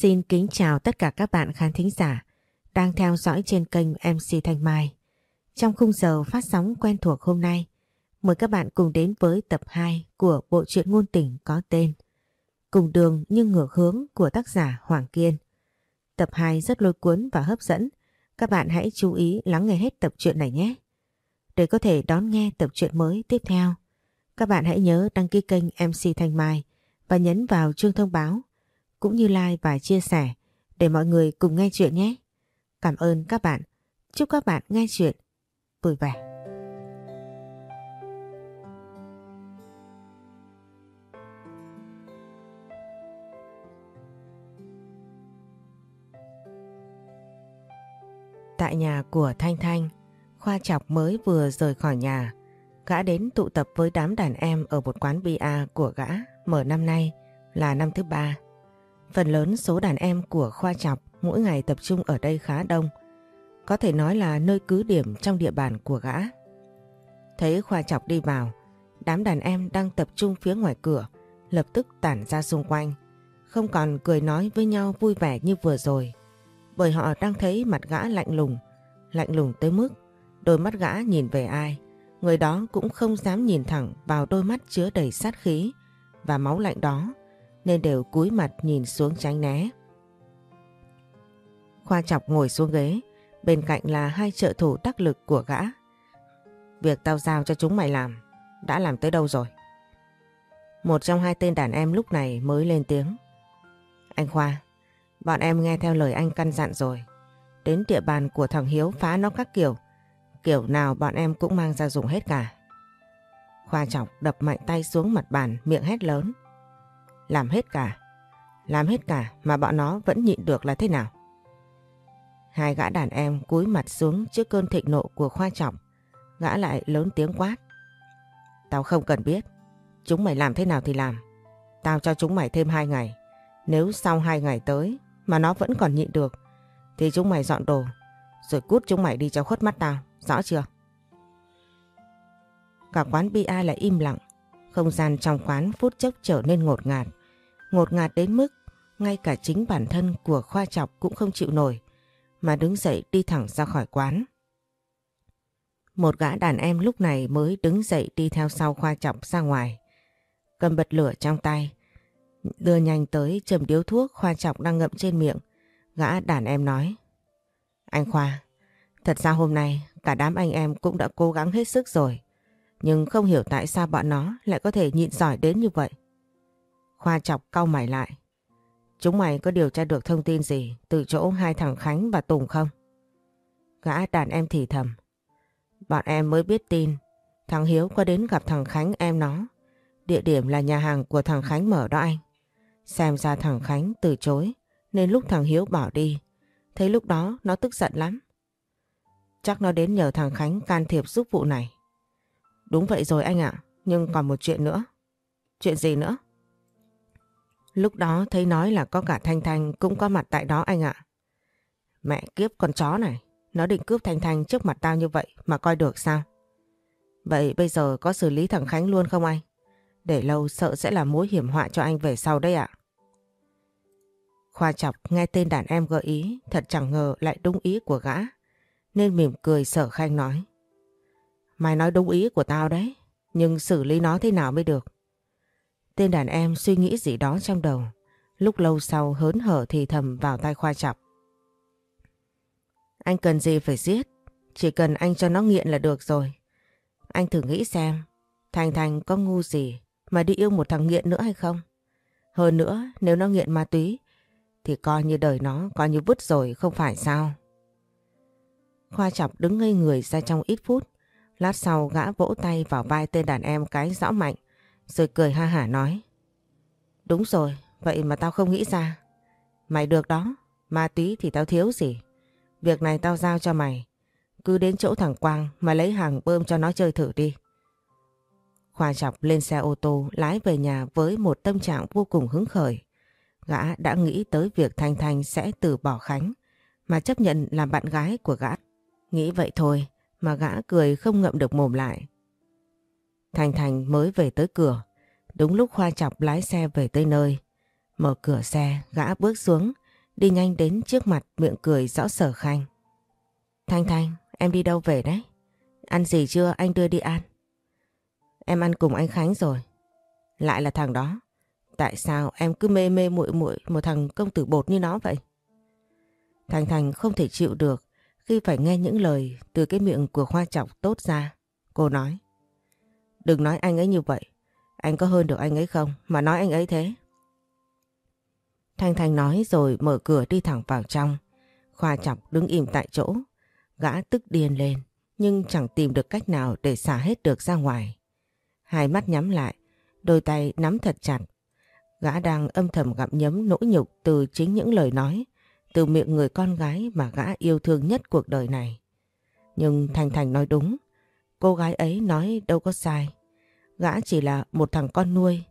Xin kính chào tất cả các bạn khán thính giả đang theo dõi trên kênh MC Thanh Mai. Trong khung giờ phát sóng quen thuộc hôm nay, mời các bạn cùng đến với tập 2 của bộ truyện ngôn tình có tên Cùng đường nhưng ngược hướng của tác giả Hoàng Kiên. Tập 2 rất lôi cuốn và hấp dẫn, các bạn hãy chú ý lắng nghe hết tập truyện này nhé. Để có thể đón nghe tập truyện mới tiếp theo, các bạn hãy nhớ đăng ký kênh MC Thanh Mai và nhấn vào chuông thông báo cũng như like và chia sẻ để mọi người cùng nghe chuyện nhé. Cảm ơn các bạn. Chúc các bạn nghe chuyện vui vẻ. Tại nhà của Thanh Thanh, Khoa Chọc mới vừa rời khỏi nhà. Gã đến tụ tập với đám đàn em ở một quán bia của gã mở năm nay là năm thứ ba. Phần lớn số đàn em của Khoa Chọc mỗi ngày tập trung ở đây khá đông. Có thể nói là nơi cứ điểm trong địa bàn của gã. Thấy Khoa Chọc đi vào, đám đàn em đang tập trung phía ngoài cửa, lập tức tản ra xung quanh. Không còn cười nói với nhau vui vẻ như vừa rồi. Bởi họ đang thấy mặt gã lạnh lùng, lạnh lùng tới mức đôi mắt gã nhìn về ai. Người đó cũng không dám nhìn thẳng vào đôi mắt chứa đầy sát khí và máu lạnh đó nên đều cúi mặt nhìn xuống tránh né. Khoa chọc ngồi xuống ghế, bên cạnh là hai trợ thủ đắc lực của gã. Việc tao giao cho chúng mày làm, đã làm tới đâu rồi? Một trong hai tên đàn em lúc này mới lên tiếng. Anh Khoa, bọn em nghe theo lời anh căn dặn rồi. Đến địa bàn của thằng Hiếu phá nó các kiểu, kiểu nào bọn em cũng mang ra dùng hết cả. Khoa chọc đập mạnh tay xuống mặt bàn miệng hét lớn. Làm hết cả. Làm hết cả mà bọn nó vẫn nhịn được là thế nào? Hai gã đàn em cúi mặt xuống trước cơn thịnh nộ của Khoa Trọng. Gã lại lớn tiếng quát. Tao không cần biết. Chúng mày làm thế nào thì làm. Tao cho chúng mày thêm hai ngày. Nếu sau hai ngày tới mà nó vẫn còn nhịn được, thì chúng mày dọn đồ, rồi cút chúng mày đi cho khuất mắt tao. Rõ chưa? Cả quán bia lại im lặng. Không gian trong quán phút chốc trở nên ngột ngạt. Ngột ngạt đến mức ngay cả chính bản thân của Khoa Chọc cũng không chịu nổi mà đứng dậy đi thẳng ra khỏi quán. Một gã đàn em lúc này mới đứng dậy đi theo sau Khoa Chọc ra ngoài. Cầm bật lửa trong tay, đưa nhanh tới chầm điếu thuốc Khoa Chọc đang ngậm trên miệng. Gã đàn em nói, Anh Khoa, thật ra hôm nay cả đám anh em cũng đã cố gắng hết sức rồi. Nhưng không hiểu tại sao bọn nó lại có thể nhịn giỏi đến như vậy. Khoa chọc cau mày lại. Chúng mày có điều tra được thông tin gì từ chỗ hai thằng Khánh và Tùng không? Gã đàn em thì thầm. Bọn em mới biết tin. Thằng Hiếu có đến gặp thằng Khánh em nó. Địa điểm là nhà hàng của thằng Khánh mở đó anh. Xem ra thằng Khánh từ chối, nên lúc thằng Hiếu bỏ đi. Thấy lúc đó nó tức giận lắm. Chắc nó đến nhờ thằng Khánh can thiệp giúp vụ này. Đúng vậy rồi anh ạ, nhưng còn một chuyện nữa. Chuyện gì nữa? Lúc đó thấy nói là có cả Thanh Thanh cũng có mặt tại đó anh ạ. Mẹ kiếp con chó này, nó định cướp Thanh Thanh trước mặt tao như vậy mà coi được sao? Vậy bây giờ có xử lý thằng Khánh luôn không anh? Để lâu sợ sẽ là mối hiểm họa cho anh về sau đấy ạ. Khoa chọc nghe tên đàn em gợi ý thật chẳng ngờ lại đúng ý của gã. Nên mỉm cười sở khanh nói. Mày nói đúng ý của tao đấy, nhưng xử lý nó thế nào mới được. Tên đàn em suy nghĩ gì đó trong đầu, lúc lâu sau hớn hở thì thầm vào tay khoa chọc. Anh cần gì phải giết, chỉ cần anh cho nó nghiện là được rồi. Anh thử nghĩ xem, Thành Thành có ngu gì mà đi yêu một thằng nghiện nữa hay không? Hơn nữa, nếu nó nghiện ma túy, thì coi như đời nó coi như vứt rồi không phải sao? Khoa chọc đứng ngây người ra trong ít phút, Lát sau gã vỗ tay vào vai tên đàn em cái rõ mạnh, rồi cười ha hả nói. Đúng rồi, vậy mà tao không nghĩ ra. Mày được đó, ma túy thì tao thiếu gì. Việc này tao giao cho mày. Cứ đến chỗ thằng Quang mà lấy hàng bơm cho nó chơi thử đi. Khoa chọc lên xe ô tô lái về nhà với một tâm trạng vô cùng hứng khởi. Gã đã nghĩ tới việc Thanh Thanh sẽ từ bỏ Khánh mà chấp nhận làm bạn gái của gã. Nghĩ vậy thôi, mà gã cười không ngậm được mồm lại. Thành Thành mới về tới cửa, đúng lúc Khoa Chọc lái xe về tới nơi. Mở cửa xe, gã bước xuống, Đi nhanh đến trước mặt miệng cười rõ sở khanh. Thanh Thanh, em đi đâu về đấy? Ăn gì chưa anh đưa đi ăn? Em ăn cùng anh Khánh rồi. Lại là thằng đó. Tại sao em cứ mê mê muội muội một thằng công tử bột như nó vậy? Thanh Thanh không thể chịu được khi phải nghe những lời từ cái miệng của Khoa trọng tốt ra. Cô nói. Đừng nói anh ấy như vậy. Anh có hơn được anh ấy không mà nói anh ấy thế? Thanh Thanh nói rồi mở cửa đi thẳng vào trong. Khoa trọng đứng im tại chỗ. Gã tức điên lên nhưng chẳng tìm được cách nào để xả hết được ra ngoài. Hai mắt nhắm lại, đôi tay nắm thật chặt. Gã đang âm thầm gặm nhấm nỗi nhục từ chính những lời nói, từ miệng người con gái mà gã yêu thương nhất cuộc đời này. Nhưng Thành Thành nói đúng, cô gái ấy nói đâu có sai. Gã chỉ là một thằng con nuôi,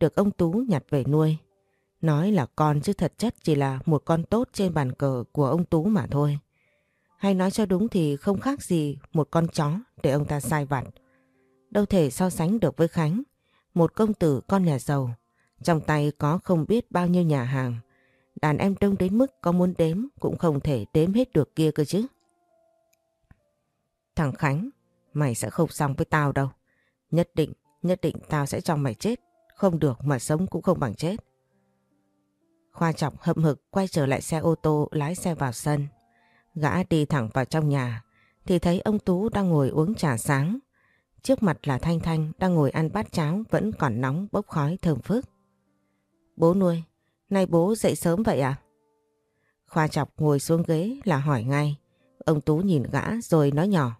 được ông Tú nhặt về nuôi. Nói là con chứ thật chất chỉ là một con tốt trên bàn cờ của ông Tú mà thôi. Hay nói cho đúng thì không khác gì một con chó để ông ta sai vặt. Đâu thể so sánh được với Khánh, một công tử con nhà giàu. Trong tay có không biết bao nhiêu nhà hàng. Đàn em đông đến mức có muốn đếm cũng không thể đếm hết được kia cơ chứ. Thằng Khánh, mày sẽ không xong với tao đâu. Nhất định, nhất định tao sẽ cho mày chết. Không được mà sống cũng không bằng chết. Khoa trọng hậm hực quay trở lại xe ô tô lái xe vào sân. Gã đi thẳng vào trong nhà thì thấy ông Tú đang ngồi uống trà sáng. Trước mặt là Thanh Thanh đang ngồi ăn bát cháo vẫn còn nóng bốc khói thơm phức. Bố nuôi, nay bố dậy sớm vậy à? Khoa chọc ngồi xuống ghế là hỏi ngay. Ông Tú nhìn gã rồi nói nhỏ.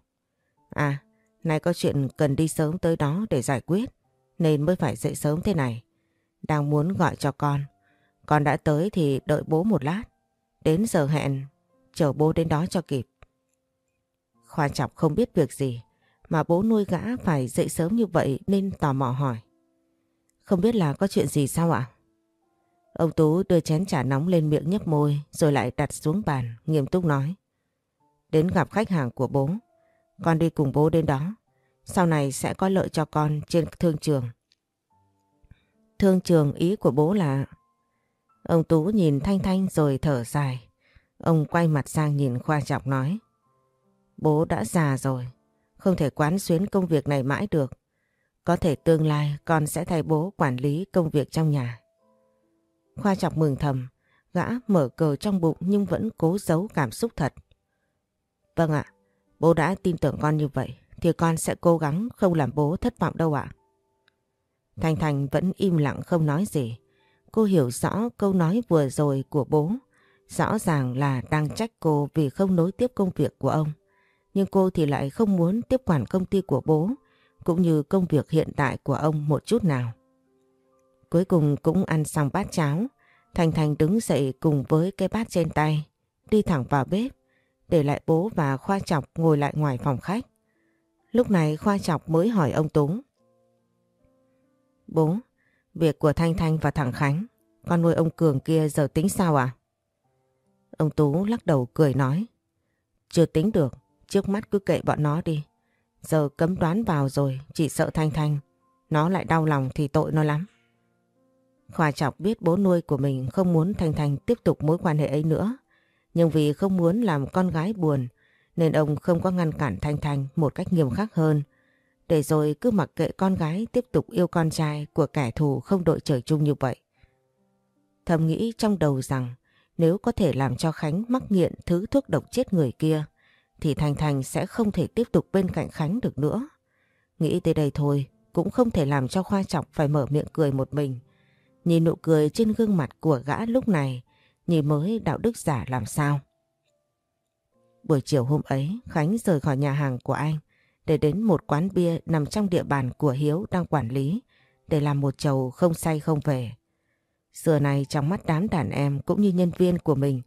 À, nay có chuyện cần đi sớm tới đó để giải quyết nên mới phải dậy sớm thế này. Đang muốn gọi cho con. Con đã tới thì đợi bố một lát. Đến giờ hẹn chờ bố đến đó cho kịp. Khoa chọc không biết việc gì mà bố nuôi gã phải dậy sớm như vậy nên tò mò hỏi. Không biết là có chuyện gì sao ạ? Ông Tú đưa chén trà nóng lên miệng nhấp môi rồi lại đặt xuống bàn nghiêm túc nói. Đến gặp khách hàng của bố, con đi cùng bố đến đó. Sau này sẽ có lợi cho con trên thương trường. Thương trường ý của bố là... Ông Tú nhìn Thanh Thanh rồi thở dài. Ông quay mặt sang nhìn Khoa Trọng nói. Bố đã già rồi, không thể quán xuyến công việc này mãi được. Có thể tương lai con sẽ thay bố quản lý công việc trong nhà. Khoa chọc mừng thầm, gã mở cờ trong bụng nhưng vẫn cố giấu cảm xúc thật. Vâng ạ, bố đã tin tưởng con như vậy thì con sẽ cố gắng không làm bố thất vọng đâu ạ. Thành Thành vẫn im lặng không nói gì. Cô hiểu rõ câu nói vừa rồi của bố Rõ ràng là đang trách cô vì không nối tiếp công việc của ông. Nhưng cô thì lại không muốn tiếp quản công ty của bố cũng như công việc hiện tại của ông một chút nào. Cuối cùng cũng ăn xong bát cháo, Thành Thành đứng dậy cùng với cái bát trên tay, đi thẳng vào bếp, để lại bố và Khoa Chọc ngồi lại ngoài phòng khách. Lúc này Khoa Chọc mới hỏi ông Tú. Bố, việc của Thanh Thanh và thằng Khánh, con nuôi ông Cường kia giờ tính sao à? Ông Tú lắc đầu cười nói. Chưa tính được, trước mắt cứ kệ bọn nó đi. Giờ cấm đoán vào rồi, chỉ sợ Thanh Thanh. Nó lại đau lòng thì tội nó lắm. Khoa chọc biết bố nuôi của mình không muốn Thanh Thanh tiếp tục mối quan hệ ấy nữa. Nhưng vì không muốn làm con gái buồn, nên ông không có ngăn cản Thanh Thanh một cách nghiêm khắc hơn. Để rồi cứ mặc kệ con gái tiếp tục yêu con trai của kẻ thù không đội trời chung như vậy. Thầm nghĩ trong đầu rằng nếu có thể làm cho Khánh mắc nghiện thứ thuốc độc chết người kia, thì Thanh Thanh sẽ không thể tiếp tục bên cạnh Khánh được nữa. Nghĩ tới đây thôi, cũng không thể làm cho Khoa Trọng phải mở miệng cười một mình. Nhìn nụ cười trên gương mặt của gã lúc này, nhìn mới đạo đức giả làm sao. Buổi chiều hôm ấy, Khánh rời khỏi nhà hàng của anh để đến một quán bia nằm trong địa bàn của Hiếu đang quản lý để làm một chầu không say không về. Xưa này trong mắt đám đàn em cũng như nhân viên của mình,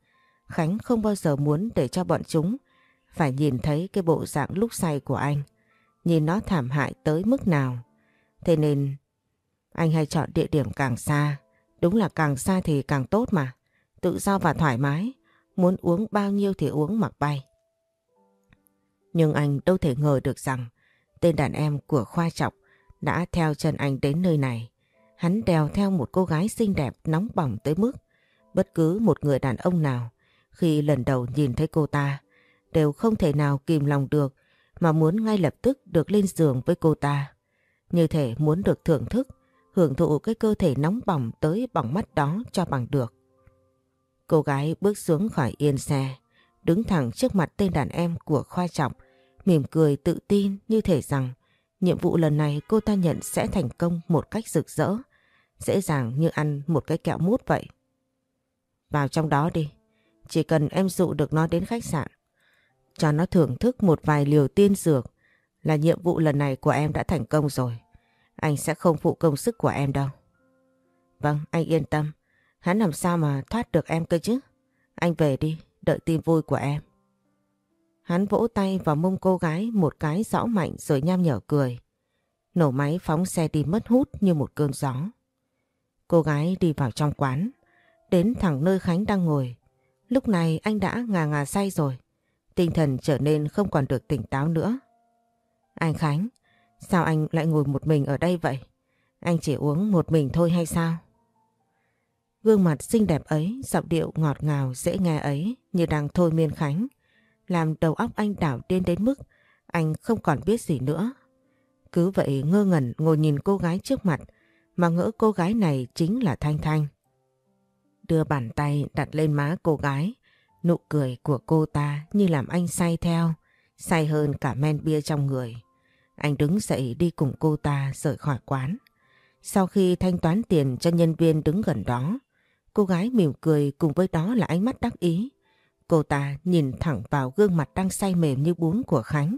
Khánh không bao giờ muốn để cho bọn chúng phải nhìn thấy cái bộ dạng lúc say của anh, nhìn nó thảm hại tới mức nào. Thế nên anh hay chọn địa điểm càng xa, đúng là càng xa thì càng tốt mà, tự do và thoải mái, muốn uống bao nhiêu thì uống mặc bay. Nhưng anh đâu thể ngờ được rằng tên đàn em của Khoa Trọng đã theo chân anh đến nơi này. Hắn đèo theo một cô gái xinh đẹp nóng bỏng tới mức Bất cứ một người đàn ông nào khi lần đầu nhìn thấy cô ta đều không thể nào kìm lòng được mà muốn ngay lập tức được lên giường với cô ta. Như thể muốn được thưởng thức, hưởng thụ cái cơ thể nóng bỏng tới bỏng mắt đó cho bằng được. Cô gái bước xuống khỏi yên xe, đứng thẳng trước mặt tên đàn em của Khoa Trọng, mỉm cười tự tin như thể rằng nhiệm vụ lần này cô ta nhận sẽ thành công một cách rực rỡ, dễ dàng như ăn một cái kẹo mút vậy. Vào trong đó đi, chỉ cần em dụ được nó đến khách sạn, cho nó thưởng thức một vài liều tiên dược là nhiệm vụ lần này của em đã thành công rồi. Anh sẽ không phụ công sức của em đâu. Vâng, anh yên tâm. Hắn làm sao mà thoát được em cơ chứ? Anh về đi, đợi tin vui của em. Hắn vỗ tay vào mông cô gái một cái rõ mạnh rồi nham nhở cười. Nổ máy phóng xe đi mất hút như một cơn gió. Cô gái đi vào trong quán, đến thẳng nơi Khánh đang ngồi. Lúc này anh đã ngà ngà say rồi, tinh thần trở nên không còn được tỉnh táo nữa. Anh Khánh, sao anh lại ngồi một mình ở đây vậy? Anh chỉ uống một mình thôi hay sao? Gương mặt xinh đẹp ấy, giọng điệu ngọt ngào dễ nghe ấy như đang thôi miên Khánh, làm đầu óc anh đảo điên đến mức anh không còn biết gì nữa. Cứ vậy ngơ ngẩn ngồi nhìn cô gái trước mặt mà ngỡ cô gái này chính là Thanh Thanh. Đưa bàn tay đặt lên má cô gái, nụ cười của cô ta như làm anh say theo, say hơn cả men bia trong người. Anh đứng dậy đi cùng cô ta rời khỏi quán. Sau khi thanh toán tiền cho nhân viên đứng gần đó, cô gái mỉm cười cùng với đó là ánh mắt đắc ý. Cô ta nhìn thẳng vào gương mặt đang say mềm như bún của Khánh.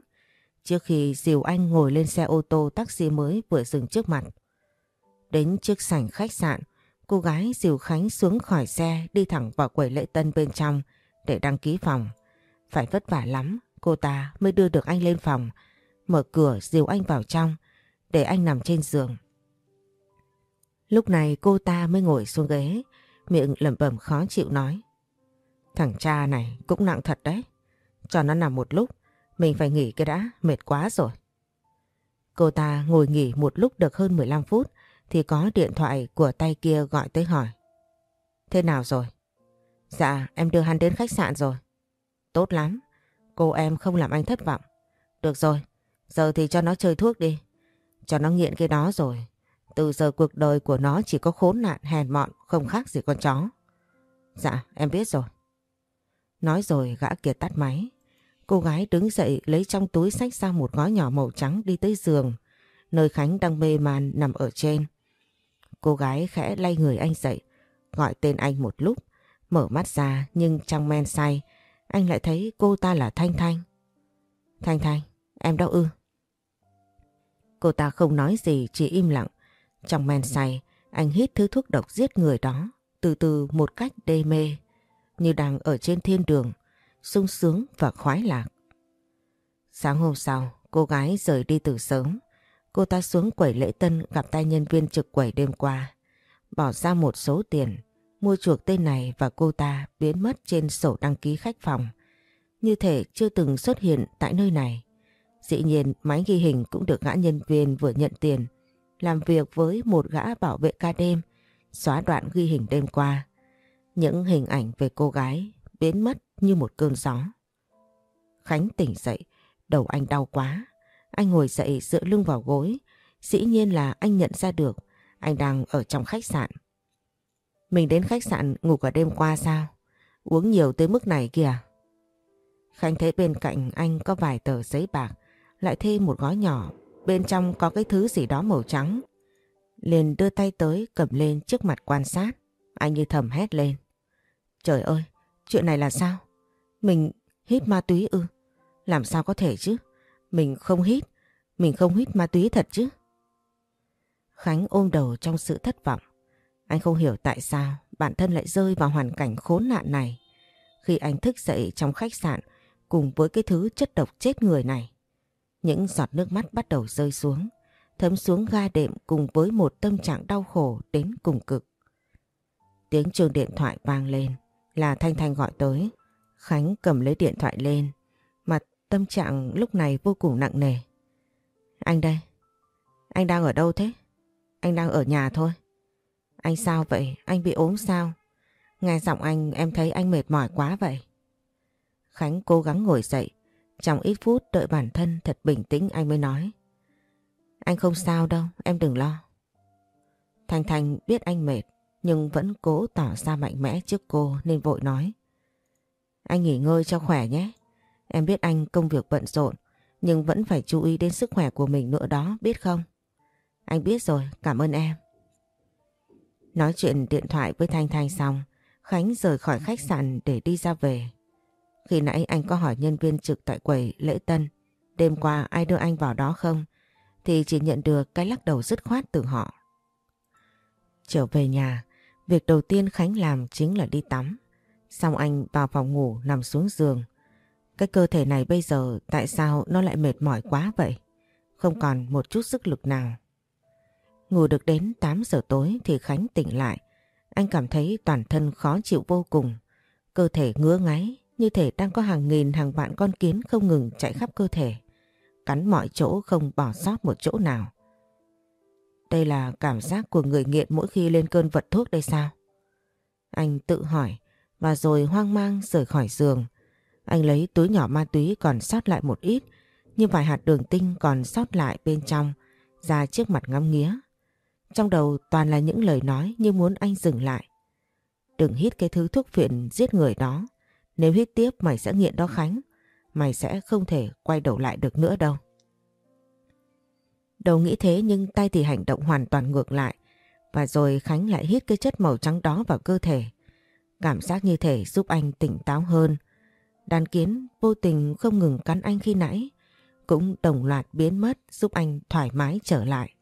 Trước khi dìu anh ngồi lên xe ô tô taxi mới vừa dừng trước mặt. Đến trước sảnh khách sạn, cô gái dìu Khánh xuống khỏi xe đi thẳng vào quầy lễ tân bên trong để đăng ký phòng. Phải vất vả lắm, cô ta mới đưa được anh lên phòng, mở cửa dìu anh vào trong, để anh nằm trên giường. Lúc này cô ta mới ngồi xuống ghế, miệng lẩm bẩm khó chịu nói. Thằng cha này cũng nặng thật đấy. Cho nó nằm một lúc, mình phải nghỉ cái đã, mệt quá rồi. Cô ta ngồi nghỉ một lúc được hơn 15 phút thì có điện thoại của tay kia gọi tới hỏi. Thế nào rồi? Dạ, em đưa hắn đến khách sạn rồi. Tốt lắm, cô em không làm anh thất vọng. Được rồi, giờ thì cho nó chơi thuốc đi. Cho nó nghiện cái đó rồi. Từ giờ cuộc đời của nó chỉ có khốn nạn hèn mọn, không khác gì con chó. Dạ, em biết rồi. Nói rồi gã kia tắt máy. Cô gái đứng dậy lấy trong túi sách ra một gói nhỏ màu trắng đi tới giường, nơi Khánh đang mê man nằm ở trên. Cô gái khẽ lay người anh dậy, gọi tên anh một lúc, mở mắt ra nhưng trong men say, anh lại thấy cô ta là Thanh Thanh. Thanh Thanh, em đau ư? Cô ta không nói gì, chỉ im lặng. Trong men say, anh hít thứ thuốc độc giết người đó, từ từ một cách đê mê như đang ở trên thiên đường, sung sướng và khoái lạc. Sáng hôm sau, cô gái rời đi từ sớm. Cô ta xuống quầy lễ tân gặp tay nhân viên trực quầy đêm qua. Bỏ ra một số tiền, mua chuộc tên này và cô ta biến mất trên sổ đăng ký khách phòng. Như thể chưa từng xuất hiện tại nơi này. Dĩ nhiên máy ghi hình cũng được gã nhân viên vừa nhận tiền làm việc với một gã bảo vệ ca đêm xóa đoạn ghi hình đêm qua. Những hình ảnh về cô gái biến mất như một cơn gió. Khánh tỉnh dậy, đầu anh đau quá. Anh ngồi dậy dựa lưng vào gối. Dĩ nhiên là anh nhận ra được anh đang ở trong khách sạn. Mình đến khách sạn ngủ cả đêm qua sao? Uống nhiều tới mức này kìa. Khánh thấy bên cạnh anh có vài tờ giấy bạc, lại thêm một gói nhỏ, bên trong có cái thứ gì đó màu trắng. Liền đưa tay tới cầm lên trước mặt quan sát, anh như thầm hét lên. Trời ơi, chuyện này là sao? Mình hít ma túy ư? Làm sao có thể chứ? Mình không hít, mình không hít ma túy thật chứ? Khánh ôm đầu trong sự thất vọng. Anh không hiểu tại sao bản thân lại rơi vào hoàn cảnh khốn nạn này. Khi anh thức dậy trong khách sạn cùng với cái thứ chất độc chết người này. Những giọt nước mắt bắt đầu rơi xuống, thấm xuống ga đệm cùng với một tâm trạng đau khổ đến cùng cực. Tiếng chuông điện thoại vang lên là Thanh Thanh gọi tới. Khánh cầm lấy điện thoại lên, mặt tâm trạng lúc này vô cùng nặng nề. Anh đây, anh đang ở đâu thế? Anh đang ở nhà thôi. Anh sao vậy? Anh bị ốm sao? Nghe giọng anh em thấy anh mệt mỏi quá vậy. Khánh cố gắng ngồi dậy. Trong ít phút đợi bản thân thật bình tĩnh anh mới nói. Anh không sao đâu, em đừng lo. Thành Thành biết anh mệt nhưng vẫn cố tỏ ra mạnh mẽ trước cô nên vội nói. Anh nghỉ ngơi cho khỏe nhé. Em biết anh công việc bận rộn nhưng vẫn phải chú ý đến sức khỏe của mình nữa đó, biết không? Anh biết rồi, cảm ơn em. Nói chuyện điện thoại với Thanh Thanh xong, Khánh rời khỏi khách sạn để đi ra về. Khi nãy anh có hỏi nhân viên trực tại quầy lễ tân đêm qua ai đưa anh vào đó không thì chỉ nhận được cái lắc đầu dứt khoát từ họ. Trở về nhà, việc đầu tiên Khánh làm chính là đi tắm. Xong anh vào phòng ngủ nằm xuống giường. Cái cơ thể này bây giờ tại sao nó lại mệt mỏi quá vậy? Không còn một chút sức lực nào. Ngủ được đến 8 giờ tối thì Khánh tỉnh lại. Anh cảm thấy toàn thân khó chịu vô cùng. Cơ thể ngứa ngáy như thể đang có hàng nghìn, hàng vạn con kiến không ngừng chạy khắp cơ thể. Cắn mọi chỗ, không bỏ sót một chỗ nào. Đây là cảm giác của người nghiện mỗi khi lên cơn vật thuốc đây sao? Anh tự hỏi, và rồi hoang mang rời khỏi giường. Anh lấy túi nhỏ ma túy còn sót lại một ít, như vài hạt đường tinh còn sót lại bên trong, ra trước mặt ngắm nghía. Trong đầu toàn là những lời nói như muốn anh dừng lại. Đừng hít cái thứ thuốc phiện giết người đó. Nếu hít tiếp mày sẽ nghiện đó Khánh. Mày sẽ không thể quay đầu lại được nữa đâu. Đầu nghĩ thế nhưng tay thì hành động hoàn toàn ngược lại. Và rồi Khánh lại hít cái chất màu trắng đó vào cơ thể. Cảm giác như thể giúp anh tỉnh táo hơn. Đàn kiến vô tình không ngừng cắn anh khi nãy. Cũng đồng loạt biến mất giúp anh thoải mái trở lại.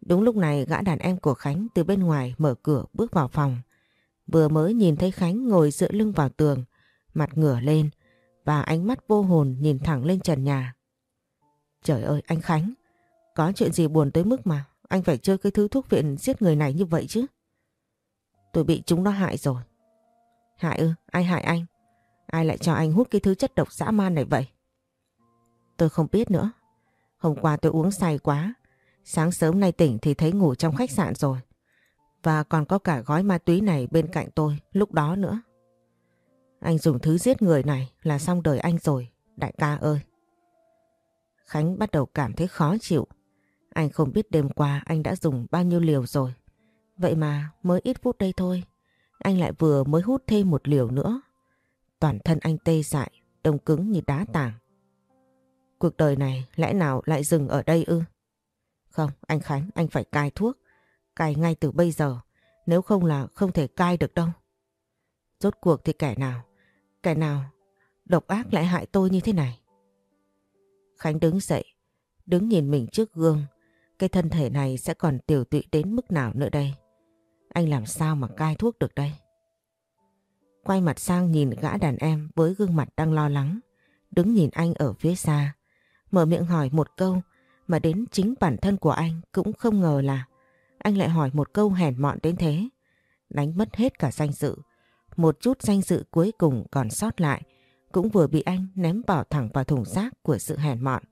Đúng lúc này gã đàn em của Khánh từ bên ngoài mở cửa bước vào phòng. Vừa mới nhìn thấy Khánh ngồi dựa lưng vào tường, mặt ngửa lên và ánh mắt vô hồn nhìn thẳng lên trần nhà. Trời ơi anh Khánh, có chuyện gì buồn tới mức mà anh phải chơi cái thứ thuốc viện giết người này như vậy chứ? Tôi bị chúng nó hại rồi. Hại ư? Ai hại anh? Ai lại cho anh hút cái thứ chất độc dã man này vậy? Tôi không biết nữa. Hôm qua tôi uống say quá. Sáng sớm nay tỉnh thì thấy ngủ trong khách sạn rồi. Và còn có cả gói ma túy này bên cạnh tôi lúc đó nữa. Anh dùng thứ giết người này là xong đời anh rồi, đại ca ơi. Khánh bắt đầu cảm thấy khó chịu. Anh không biết đêm qua anh đã dùng bao nhiêu liều rồi. Vậy mà mới ít phút đây thôi, anh lại vừa mới hút thêm một liều nữa. Toàn thân anh tê dại, đông cứng như đá tảng. Cuộc đời này lẽ nào lại dừng ở đây ư? Không, anh Khánh, anh phải cai thuốc. Cai ngay từ bây giờ, nếu không là không thể cai được đâu. Rốt cuộc thì kẻ nào, kẻ nào độc ác lại hại tôi như thế này? Khánh đứng dậy, đứng nhìn mình trước gương. Cái thân thể này sẽ còn tiểu tụy đến mức nào nữa đây? Anh làm sao mà cai thuốc được đây? Quay mặt sang nhìn gã đàn em với gương mặt đang lo lắng. Đứng nhìn anh ở phía xa. Mở miệng hỏi một câu mà đến chính bản thân của anh cũng không ngờ là anh lại hỏi một câu hèn mọn đến thế. Đánh mất hết cả danh dự. Một chút danh dự cuối cùng còn sót lại, cũng vừa bị anh ném bỏ thẳng vào thùng rác của sự hèn mọn.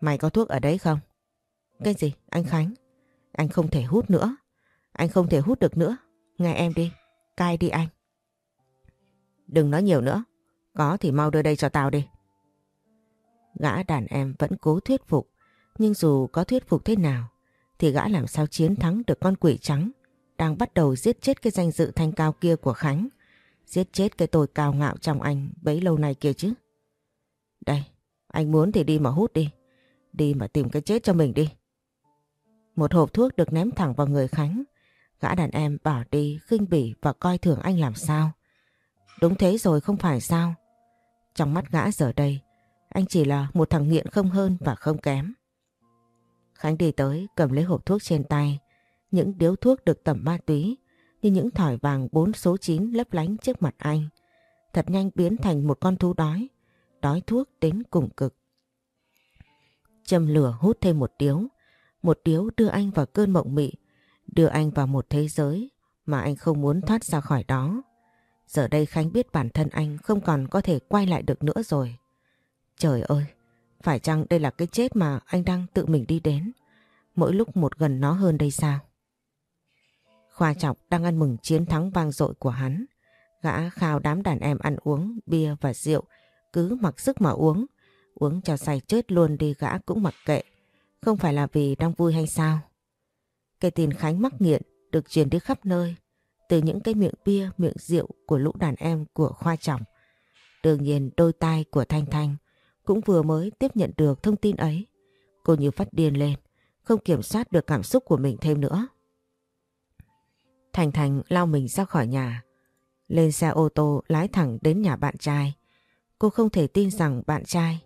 Mày có thuốc ở đấy không? Cái gì? Anh Khánh? Anh không thể hút nữa. Anh không thể hút được nữa. Nghe em đi. Cai đi anh. Đừng nói nhiều nữa. Có thì mau đưa đây cho tao đi. Gã đàn em vẫn cố thuyết phục. Nhưng dù có thuyết phục thế nào, thì gã làm sao chiến thắng được con quỷ trắng đang bắt đầu giết chết cái danh dự thanh cao kia của Khánh. Giết chết cái tôi cao ngạo trong anh bấy lâu nay kia chứ. Đây, anh muốn thì đi mà hút đi. Đi mà tìm cái chết cho mình đi. Một hộp thuốc được ném thẳng vào người Khánh. Gã đàn em bỏ đi khinh bỉ và coi thường anh làm sao. Đúng thế rồi không phải sao. Trong mắt gã giờ đây, anh chỉ là một thằng nghiện không hơn và không kém. Khánh đi tới cầm lấy hộp thuốc trên tay. Những điếu thuốc được tẩm ma túy như những thỏi vàng bốn số 9 lấp lánh trước mặt anh. Thật nhanh biến thành một con thú đói, đói thuốc đến cùng cực. Châm lửa hút thêm một điếu, một điếu đưa anh vào cơn mộng mị, đưa anh vào một thế giới mà anh không muốn thoát ra khỏi đó. Giờ đây Khánh biết bản thân anh không còn có thể quay lại được nữa rồi. Trời ơi, phải chăng đây là cái chết mà anh đang tự mình đi đến? Mỗi lúc một gần nó hơn đây sao? Khoa Trọng đang ăn mừng chiến thắng vang dội của hắn. Gã khao đám đàn em ăn uống, bia và rượu, cứ mặc sức mà uống. Uống cho say chết luôn đi gã cũng mặc kệ. Không phải là vì đang vui hay sao? Cái tin Khánh mắc nghiện được truyền đi khắp nơi. Từ những cái miệng bia, miệng rượu của lũ đàn em của Khoa Trọng. Đương nhiên đôi tai của Thanh Thanh cũng vừa mới tiếp nhận được thông tin ấy. Cô như phát điên lên, không kiểm soát được cảm xúc của mình thêm nữa. Thành Thành lao mình ra khỏi nhà, lên xe ô tô lái thẳng đến nhà bạn trai. Cô không thể tin rằng bạn trai,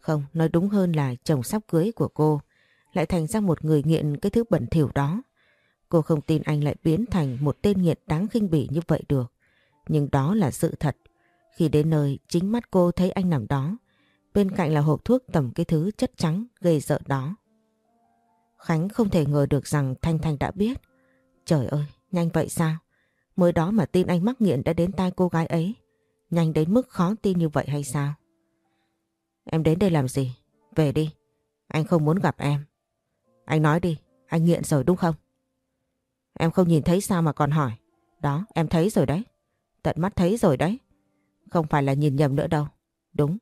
không nói đúng hơn là chồng sắp cưới của cô, lại thành ra một người nghiện cái thứ bẩn thỉu đó. Cô không tin anh lại biến thành một tên nghiện đáng khinh bỉ như vậy được. Nhưng đó là sự thật. Khi đến nơi, chính mắt cô thấy anh nằm đó. Bên cạnh là hộp thuốc tầm cái thứ chất trắng gây sợ đó. Khánh không thể ngờ được rằng Thanh Thanh đã biết. Trời ơi, nhanh vậy sao? Mới đó mà tin anh mắc nghiện đã đến tai cô gái ấy. Nhanh đến mức khó tin như vậy hay sao? Em đến đây làm gì? Về đi. Anh không muốn gặp em. Anh nói đi, anh nghiện rồi đúng không? Em không nhìn thấy sao mà còn hỏi. Đó, em thấy rồi đấy. Tận mắt thấy rồi đấy. Không phải là nhìn nhầm nữa đâu. Đúng.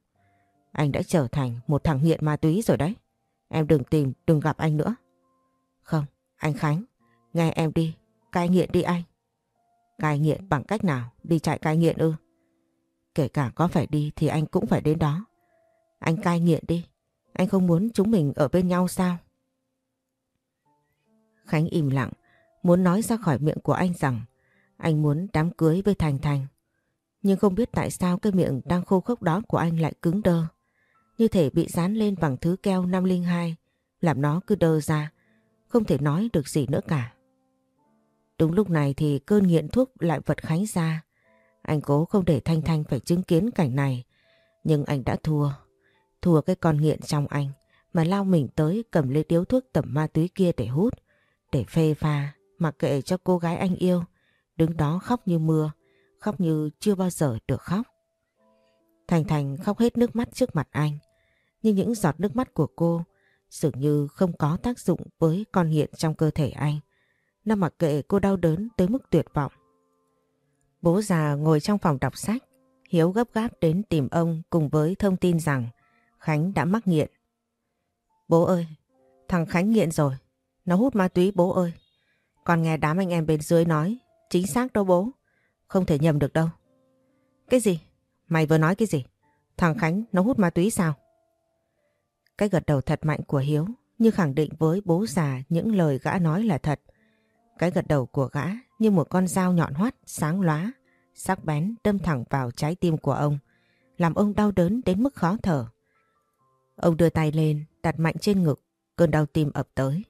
Anh đã trở thành một thằng nghiện ma túy rồi đấy. Em đừng tìm, đừng gặp anh nữa. Không, anh Khánh. Nghe em đi. Cai nghiện đi anh. Cai nghiện bằng cách nào? Đi chạy cai nghiện ư? Kể cả có phải đi thì anh cũng phải đến đó. Anh cai nghiện đi. Anh không muốn chúng mình ở bên nhau sao? Khánh im lặng, muốn nói ra khỏi miệng của anh rằng anh muốn đám cưới với Thành Thành. Nhưng không biết tại sao cái miệng đang khô khốc đó của anh lại cứng đơ. Như thể bị dán lên bằng thứ keo 502, làm nó cứ đơ ra, không thể nói được gì nữa cả. Đúng lúc này thì cơn nghiện thuốc lại vật Khánh ra. Anh cố không để Thanh Thanh phải chứng kiến cảnh này, nhưng anh đã thua. Thua cái con nghiện trong anh mà lao mình tới cầm lấy điếu thuốc tẩm ma túy kia để hút, để phê pha, mặc kệ cho cô gái anh yêu, đứng đó khóc như mưa, khóc như chưa bao giờ được khóc. Thành Thành khóc hết nước mắt trước mặt anh, nhưng những giọt nước mắt của cô dường như không có tác dụng với con nghiện trong cơ thể anh. Nó mặc kệ cô đau đớn tới mức tuyệt vọng. Bố già ngồi trong phòng đọc sách, Hiếu gấp gáp đến tìm ông cùng với thông tin rằng Khánh đã mắc nghiện. Bố ơi, thằng Khánh nghiện rồi, nó hút ma túy bố ơi. Còn nghe đám anh em bên dưới nói, chính xác đâu bố, không thể nhầm được đâu. Cái gì? Mày vừa nói cái gì? Thằng Khánh nó hút ma túy sao? Cái gật đầu thật mạnh của Hiếu như khẳng định với bố già những lời gã nói là thật. Cái gật đầu của gã như một con dao nhọn hoắt, sáng lóa, sắc bén đâm thẳng vào trái tim của ông, làm ông đau đớn đến mức khó thở. Ông đưa tay lên, đặt mạnh trên ngực, cơn đau tim ập tới.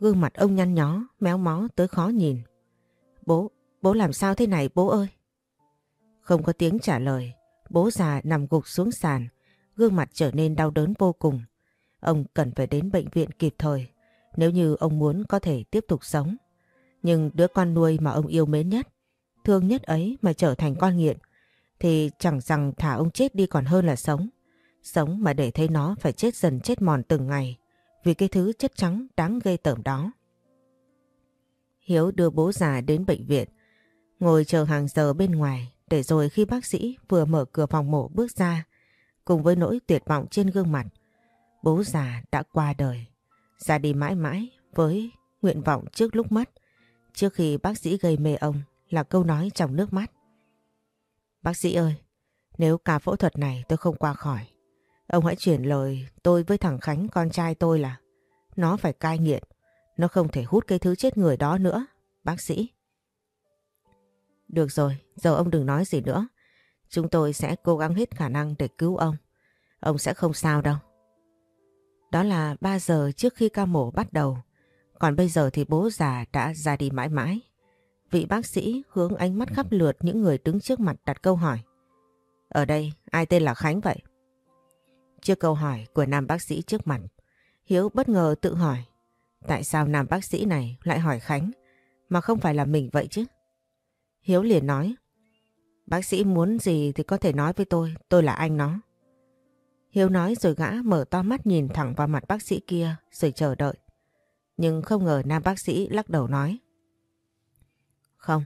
Gương mặt ông nhăn nhó, méo mó tới khó nhìn. Bố, bố làm sao thế này bố ơi? Không có tiếng trả lời, bố già nằm gục xuống sàn, gương mặt trở nên đau đớn vô cùng. Ông cần phải đến bệnh viện kịp thời, nếu như ông muốn có thể tiếp tục sống. Nhưng đứa con nuôi mà ông yêu mến nhất, thương nhất ấy mà trở thành con nghiện, thì chẳng rằng thả ông chết đi còn hơn là sống. Sống mà để thấy nó phải chết dần chết mòn từng ngày vì cái thứ chất trắng đáng gây tởm đó. Hiếu đưa bố già đến bệnh viện, ngồi chờ hàng giờ bên ngoài để rồi khi bác sĩ vừa mở cửa phòng mổ bước ra, cùng với nỗi tuyệt vọng trên gương mặt, bố già đã qua đời, ra đi mãi mãi với nguyện vọng trước lúc mất, trước khi bác sĩ gây mê ông là câu nói trong nước mắt. Bác sĩ ơi, nếu ca phẫu thuật này tôi không qua khỏi, Ông hãy chuyển lời tôi với thằng Khánh con trai tôi là nó phải cai nghiện. Nó không thể hút cái thứ chết người đó nữa, bác sĩ. Được rồi, giờ ông đừng nói gì nữa. Chúng tôi sẽ cố gắng hết khả năng để cứu ông. Ông sẽ không sao đâu. Đó là 3 giờ trước khi ca mổ bắt đầu. Còn bây giờ thì bố già đã ra đi mãi mãi. Vị bác sĩ hướng ánh mắt khắp lượt những người đứng trước mặt đặt câu hỏi. Ở đây ai tên là Khánh vậy? Trước câu hỏi của nam bác sĩ trước mặt, Hiếu bất ngờ tự hỏi tại sao nam bác sĩ này lại hỏi Khánh mà không phải là mình vậy chứ? Hiếu liền nói Bác sĩ muốn gì thì có thể nói với tôi, tôi là anh nó. Hiếu nói rồi gã mở to mắt nhìn thẳng vào mặt bác sĩ kia rồi chờ đợi. Nhưng không ngờ nam bác sĩ lắc đầu nói Không,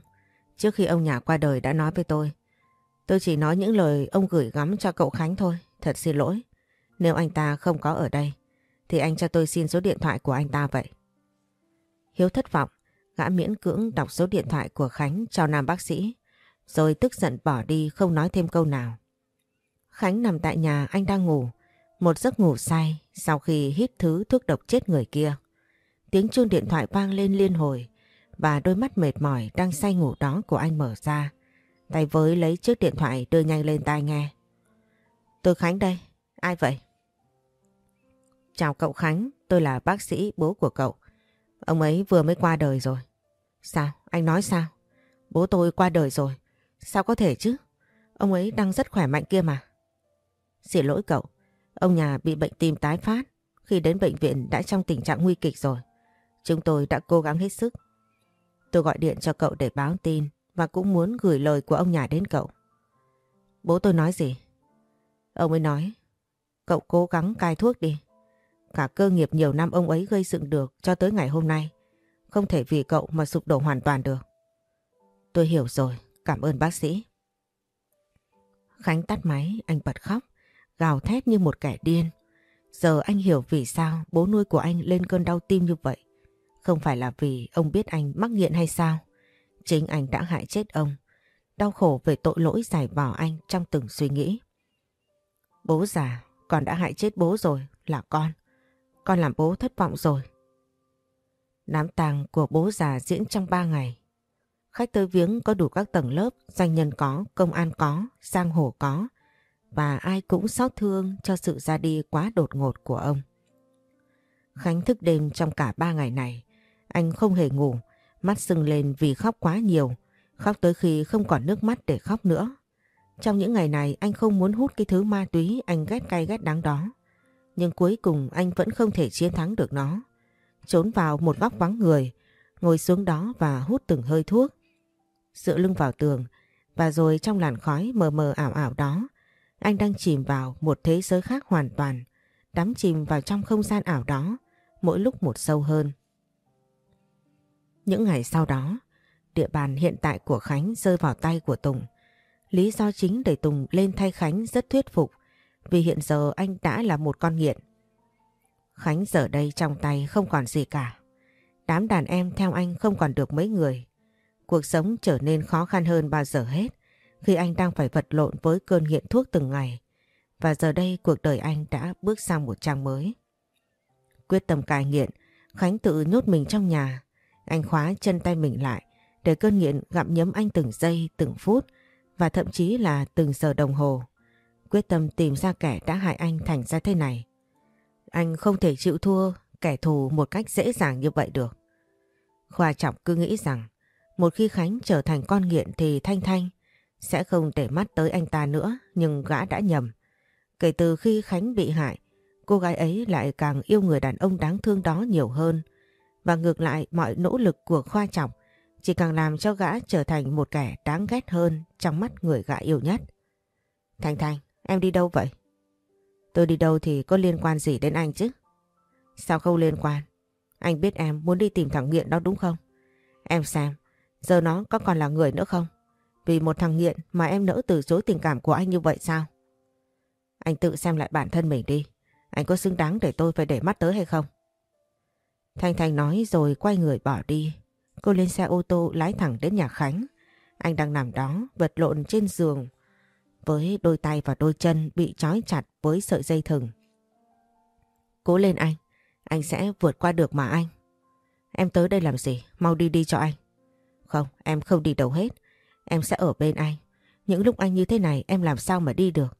trước khi ông nhà qua đời đã nói với tôi. Tôi chỉ nói những lời ông gửi gắm cho cậu Khánh thôi, thật xin lỗi. Nếu anh ta không có ở đây, thì anh cho tôi xin số điện thoại của anh ta vậy. Hiếu thất vọng, gã miễn cưỡng đọc số điện thoại của Khánh cho nam bác sĩ, rồi tức giận bỏ đi không nói thêm câu nào. Khánh nằm tại nhà anh đang ngủ, một giấc ngủ say sau khi hít thứ thuốc độc chết người kia. Tiếng chuông điện thoại vang lên liên hồi và đôi mắt mệt mỏi đang say ngủ đó của anh mở ra. Tay với lấy chiếc điện thoại đưa nhanh lên tai nghe. Tôi Khánh đây, ai vậy? Chào cậu Khánh, tôi là bác sĩ bố của cậu. Ông ấy vừa mới qua đời rồi. Sao? Anh nói sao? Bố tôi qua đời rồi. Sao có thể chứ? Ông ấy đang rất khỏe mạnh kia mà. Xin lỗi cậu, ông nhà bị bệnh tim tái phát. Khi đến bệnh viện đã trong tình trạng nguy kịch rồi. Chúng tôi đã cố gắng hết sức. Tôi gọi điện cho cậu để báo tin và cũng muốn gửi lời của ông nhà đến cậu. Bố tôi nói gì? Ông ấy nói, cậu cố gắng cai thuốc đi. Cả cơ nghiệp nhiều năm ông ấy gây dựng được cho tới ngày hôm nay. Không thể vì cậu mà sụp đổ hoàn toàn được. Tôi hiểu rồi, cảm ơn bác sĩ. Khánh tắt máy, anh bật khóc, gào thét như một kẻ điên. Giờ anh hiểu vì sao bố nuôi của anh lên cơn đau tim như vậy. Không phải là vì ông biết anh mắc nghiện hay sao. Chính anh đã hại chết ông. Đau khổ về tội lỗi giải bỏ anh trong từng suy nghĩ. Bố già, con đã hại chết bố rồi, là con. Con làm bố thất vọng rồi. Đám tang của bố già diễn trong 3 ngày. Khách tới viếng có đủ các tầng lớp, doanh nhân có, công an có, giang hồ có. Và ai cũng xót thương cho sự ra đi quá đột ngột của ông. Khánh thức đêm trong cả 3 ngày này. Anh không hề ngủ, mắt sưng lên vì khóc quá nhiều. Khóc tới khi không còn nước mắt để khóc nữa. Trong những ngày này anh không muốn hút cái thứ ma túy anh ghét cay ghét đắng đó. Nhưng cuối cùng anh vẫn không thể chiến thắng được nó. Trốn vào một góc vắng người, ngồi xuống đó và hút từng hơi thuốc. Dựa lưng vào tường và rồi trong làn khói mờ mờ ảo ảo đó, anh đang chìm vào một thế giới khác hoàn toàn, đắm chìm vào trong không gian ảo đó, mỗi lúc một sâu hơn. Những ngày sau đó, địa bàn hiện tại của Khánh rơi vào tay của Tùng. Lý do chính để Tùng lên thay Khánh rất thuyết phục vì hiện giờ anh đã là một con nghiện. Khánh giờ đây trong tay không còn gì cả. Đám đàn em theo anh không còn được mấy người. Cuộc sống trở nên khó khăn hơn bao giờ hết khi anh đang phải vật lộn với cơn nghiện thuốc từng ngày. Và giờ đây cuộc đời anh đã bước sang một trang mới. Quyết tâm cai nghiện, Khánh tự nhốt mình trong nhà. Anh khóa chân tay mình lại để cơn nghiện gặm nhấm anh từng giây, từng phút và thậm chí là từng giờ đồng hồ quyết tâm tìm ra kẻ đã hại anh thành ra thế này. Anh không thể chịu thua kẻ thù một cách dễ dàng như vậy được. Khoa trọng cứ nghĩ rằng một khi Khánh trở thành con nghiện thì Thanh Thanh sẽ không để mắt tới anh ta nữa nhưng gã đã nhầm. Kể từ khi Khánh bị hại, cô gái ấy lại càng yêu người đàn ông đáng thương đó nhiều hơn. Và ngược lại mọi nỗ lực của Khoa Trọng chỉ càng làm cho gã trở thành một kẻ đáng ghét hơn trong mắt người gã yêu nhất. thành thành Em đi đâu vậy? Tôi đi đâu thì có liên quan gì đến anh chứ? Sao không liên quan? Anh biết em muốn đi tìm thằng nghiện đó đúng không? Em xem, giờ nó có còn là người nữa không? Vì một thằng nghiện mà em nỡ từ chối tình cảm của anh như vậy sao? Anh tự xem lại bản thân mình đi. Anh có xứng đáng để tôi phải để mắt tới hay không? Thanh Thanh nói rồi quay người bỏ đi. Cô lên xe ô tô lái thẳng đến nhà Khánh. Anh đang nằm đó vật lộn trên giường với đôi tay và đôi chân bị trói chặt với sợi dây thừng. Cố lên anh, anh sẽ vượt qua được mà anh. Em tới đây làm gì? Mau đi đi cho anh. Không, em không đi đâu hết. Em sẽ ở bên anh. Những lúc anh như thế này em làm sao mà đi được.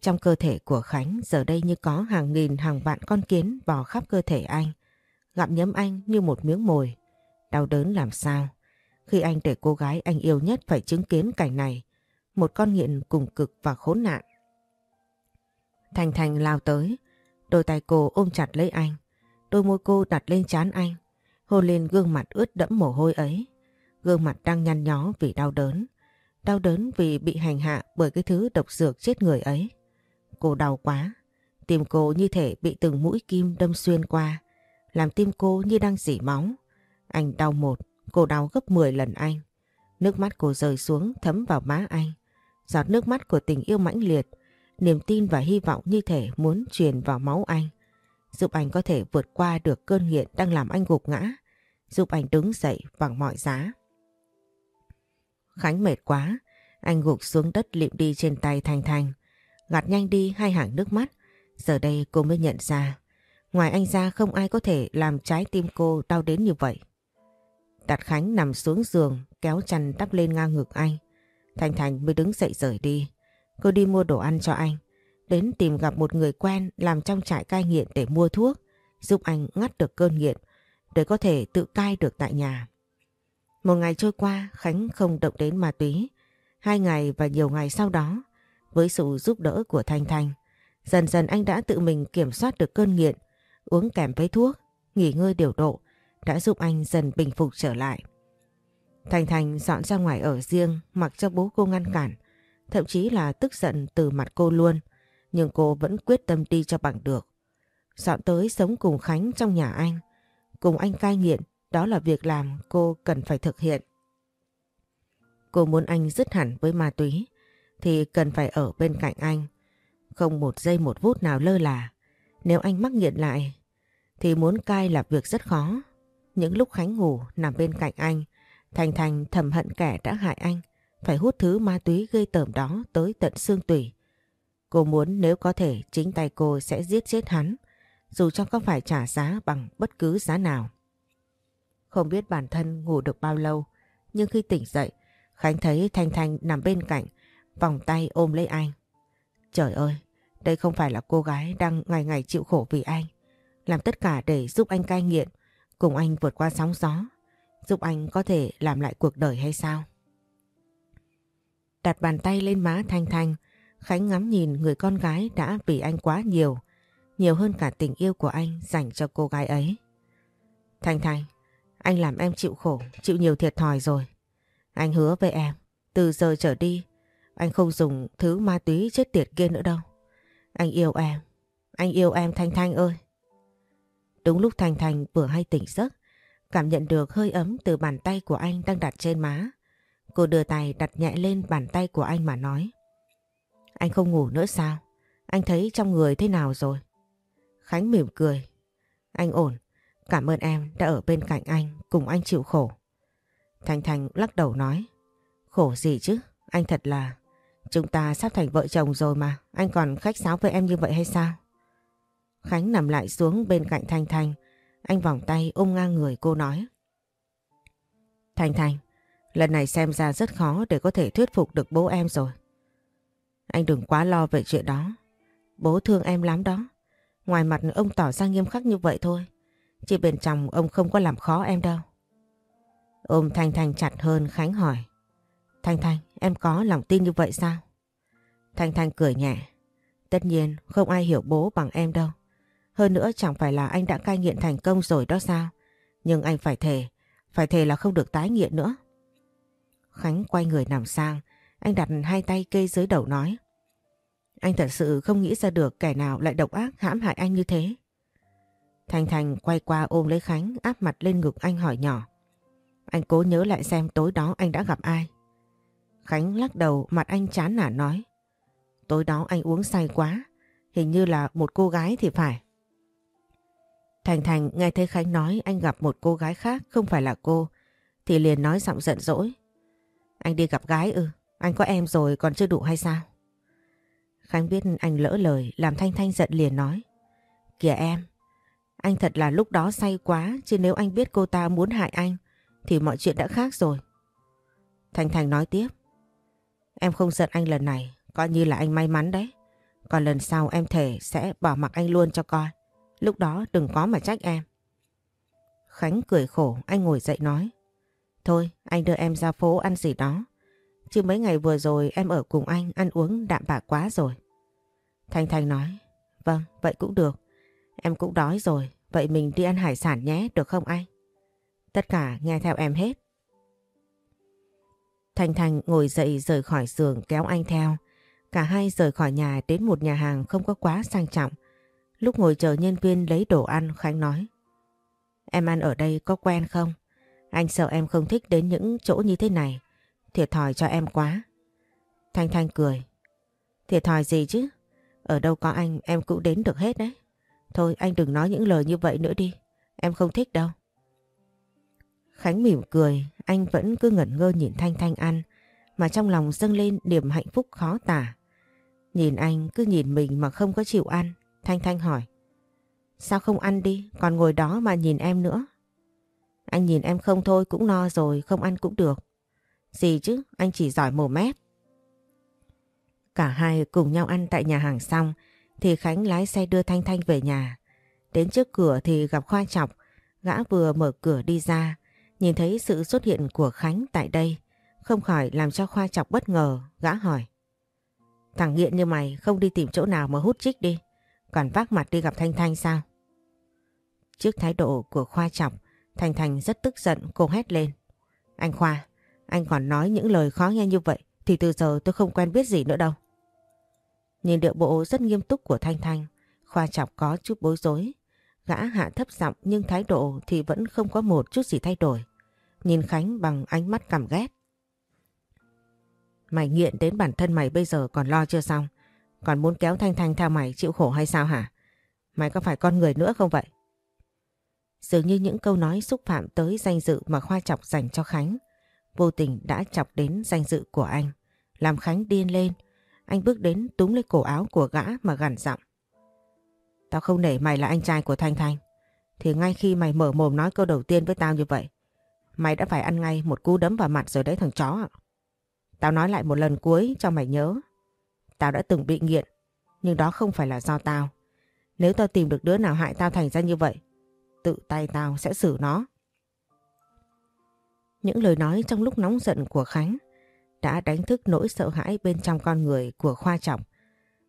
Trong cơ thể của Khánh giờ đây như có hàng nghìn hàng vạn con kiến bò khắp cơ thể anh. Gặm nhấm anh như một miếng mồi. Đau đớn làm sao? Khi anh để cô gái anh yêu nhất phải chứng kiến cảnh này một con nghiện cùng cực và khốn nạn. Thành Thành lao tới, đôi tay cô ôm chặt lấy anh, đôi môi cô đặt lên trán anh, hôn lên gương mặt ướt đẫm mồ hôi ấy. Gương mặt đang nhăn nhó vì đau đớn, đau đớn vì bị hành hạ bởi cái thứ độc dược chết người ấy. Cô đau quá, tim cô như thể bị từng mũi kim đâm xuyên qua, làm tim cô như đang dỉ máu. Anh đau một, cô đau gấp 10 lần anh. Nước mắt cô rơi xuống thấm vào má anh. Giọt nước mắt của tình yêu mãnh liệt, niềm tin và hy vọng như thể muốn truyền vào máu anh. Giúp anh có thể vượt qua được cơn nghiện đang làm anh gục ngã. Giúp anh đứng dậy bằng mọi giá. Khánh mệt quá, anh gục xuống đất lịm đi trên tay Thanh Thanh. Gạt nhanh đi hai hàng nước mắt. Giờ đây cô mới nhận ra. Ngoài anh ra không ai có thể làm trái tim cô đau đến như vậy. Đạt Khánh nằm xuống giường, kéo chăn đắp lên ngang ngực anh. Thành Thành mới đứng dậy rời đi. Cô đi mua đồ ăn cho anh. Đến tìm gặp một người quen làm trong trại cai nghiện để mua thuốc. Giúp anh ngắt được cơn nghiện, để có thể tự cai được tại nhà. Một ngày trôi qua, Khánh không động đến ma túy. Hai ngày và nhiều ngày sau đó, với sự giúp đỡ của Thanh Thanh dần dần anh đã tự mình kiểm soát được cơn nghiện uống kèm với thuốc nghỉ ngơi điều độ đã giúp anh dần bình phục trở lại. Thành Thành dọn ra ngoài ở riêng mặc cho bố cô ngăn cản, thậm chí là tức giận từ mặt cô luôn, nhưng cô vẫn quyết tâm đi cho bằng được. Dọn tới sống cùng Khánh trong nhà anh, cùng anh cai nghiện, đó là việc làm cô cần phải thực hiện. Cô muốn anh dứt hẳn với ma túy, thì cần phải ở bên cạnh anh, không một giây một phút nào lơ là. Nếu anh mắc nghiện lại, thì muốn cai là việc rất khó. Những lúc Khánh ngủ nằm bên cạnh anh, Thành Thành thầm hận kẻ đã hại anh, phải hút thứ ma túy gây tởm đó tới tận xương tủy. Cô muốn nếu có thể chính tay cô sẽ giết chết hắn, dù cho có phải trả giá bằng bất cứ giá nào. Không biết bản thân ngủ được bao lâu, nhưng khi tỉnh dậy, Khánh thấy Thanh Thanh nằm bên cạnh, vòng tay ôm lấy anh. Trời ơi, đây không phải là cô gái đang ngày ngày chịu khổ vì anh, làm tất cả để giúp anh cai nghiện, cùng anh vượt qua sóng gió, giúp anh có thể làm lại cuộc đời hay sao? Đặt bàn tay lên má Thanh Thanh, Khánh ngắm nhìn người con gái đã vì anh quá nhiều, nhiều hơn cả tình yêu của anh dành cho cô gái ấy. Thanh Thanh, anh làm em chịu khổ, chịu nhiều thiệt thòi rồi. Anh hứa với em, từ giờ trở đi, anh không dùng thứ ma túy chết tiệt kia nữa đâu. Anh yêu em, anh yêu em Thanh Thanh ơi. Đúng lúc Thanh Thanh vừa hay tỉnh giấc, cảm nhận được hơi ấm từ bàn tay của anh đang đặt trên má. Cô đưa tay đặt nhẹ lên bàn tay của anh mà nói. Anh không ngủ nữa sao? Anh thấy trong người thế nào rồi? Khánh mỉm cười. Anh ổn. Cảm ơn em đã ở bên cạnh anh, cùng anh chịu khổ. Thành Thành lắc đầu nói. Khổ gì chứ? Anh thật là... Chúng ta sắp thành vợ chồng rồi mà. Anh còn khách sáo với em như vậy hay sao? Khánh nằm lại xuống bên cạnh Thanh Thanh. Anh vòng tay ôm ngang người cô nói. Thanh Thanh, lần này xem ra rất khó để có thể thuyết phục được bố em rồi. Anh đừng quá lo về chuyện đó. Bố thương em lắm đó. Ngoài mặt ông tỏ ra nghiêm khắc như vậy thôi. Chỉ bên trong ông không có làm khó em đâu. Ôm Thanh Thanh chặt hơn Khánh hỏi. Thanh Thanh, em có lòng tin như vậy sao? Thanh Thanh cười nhẹ. Tất nhiên không ai hiểu bố bằng em đâu. Hơn nữa chẳng phải là anh đã cai nghiện thành công rồi đó sao? Nhưng anh phải thề, phải thề là không được tái nghiện nữa. Khánh quay người nằm sang, anh đặt hai tay kê dưới đầu nói. Anh thật sự không nghĩ ra được kẻ nào lại độc ác hãm hại anh như thế. Thành Thành quay qua ôm lấy Khánh áp mặt lên ngực anh hỏi nhỏ. Anh cố nhớ lại xem tối đó anh đã gặp ai. Khánh lắc đầu mặt anh chán nản nói. Tối đó anh uống say quá, hình như là một cô gái thì phải. Thành Thành nghe thấy Khánh nói anh gặp một cô gái khác không phải là cô, thì liền nói giọng giận dỗi. Anh đi gặp gái ư, anh có em rồi còn chưa đủ hay sao? Khánh biết anh lỡ lời làm Thanh Thanh giận liền nói. Kìa em, anh thật là lúc đó say quá chứ nếu anh biết cô ta muốn hại anh thì mọi chuyện đã khác rồi. Thanh Thanh nói tiếp. Em không giận anh lần này, coi như là anh may mắn đấy. Còn lần sau em thể sẽ bỏ mặc anh luôn cho coi. Lúc đó đừng có mà trách em. Khánh cười khổ, anh ngồi dậy nói. Thôi, anh đưa em ra phố ăn gì đó. Chứ mấy ngày vừa rồi em ở cùng anh ăn uống đạm bạc quá rồi. Thanh Thanh nói. Vâng, vậy cũng được. Em cũng đói rồi, vậy mình đi ăn hải sản nhé, được không anh? Tất cả nghe theo em hết. Thanh Thanh ngồi dậy rời khỏi giường kéo anh theo. Cả hai rời khỏi nhà đến một nhà hàng không có quá sang trọng. Lúc ngồi chờ nhân viên lấy đồ ăn Khánh nói. Em ăn ở đây có quen không? Anh sợ em không thích đến những chỗ như thế này. Thiệt thòi cho em quá. Thanh Thanh cười. Thiệt thòi gì chứ? Ở đâu có anh em cũng đến được hết đấy. Thôi anh đừng nói những lời như vậy nữa đi. Em không thích đâu. Khánh mỉm cười, anh vẫn cứ ngẩn ngơ nhìn Thanh Thanh ăn, mà trong lòng dâng lên niềm hạnh phúc khó tả. Nhìn anh cứ nhìn mình mà không có chịu ăn, Thanh Thanh hỏi. Sao không ăn đi, còn ngồi đó mà nhìn em nữa. Anh nhìn em không thôi cũng no rồi, không ăn cũng được. Gì chứ, anh chỉ giỏi mồm mép. Cả hai cùng nhau ăn tại nhà hàng xong thì Khánh lái xe đưa Thanh Thanh về nhà. Đến trước cửa thì gặp Khoa Chọc, gã vừa mở cửa đi ra, nhìn thấy sự xuất hiện của Khánh tại đây, không khỏi làm cho Khoa Chọc bất ngờ, gã hỏi. Thằng nghiện như mày không đi tìm chỗ nào mà hút chích đi, còn vác mặt đi gặp Thanh Thanh sao? Trước thái độ của Khoa Chọc, Thanh Thanh rất tức giận cô hét lên. Anh Khoa, anh còn nói những lời khó nghe như vậy thì từ giờ tôi không quen biết gì nữa đâu. Nhìn điệu bộ rất nghiêm túc của Thanh Thanh, Khoa Chọc có chút bối rối. Gã hạ thấp giọng nhưng thái độ thì vẫn không có một chút gì thay đổi. Nhìn Khánh bằng ánh mắt cằm ghét. Mày nghiện đến bản thân mày bây giờ còn lo chưa xong. Còn muốn kéo Thanh Thanh theo mày chịu khổ hay sao hả? Mày có phải con người nữa không vậy? Dường như những câu nói xúc phạm tới danh dự mà Khoa Chọc dành cho Khánh vô tình đã chọc đến danh dự của anh. Làm Khánh điên lên. Anh bước đến túm lấy cổ áo của gã mà gằn giọng. Tao không nể mày là anh trai của Thanh Thanh. Thì ngay khi mày mở mồm nói câu đầu tiên với tao như vậy, mày đã phải ăn ngay một cú đấm vào mặt rồi đấy thằng chó. Tao nói lại một lần cuối cho mày nhớ. Tao đã từng bị nghiện, nhưng đó không phải là do tao. Nếu tao tìm được đứa nào hại tao thành ra như vậy, tự tay tao sẽ xử nó. Những lời nói trong lúc nóng giận của Khánh đã đánh thức nỗi sợ hãi bên trong con người của Khoa Trọng.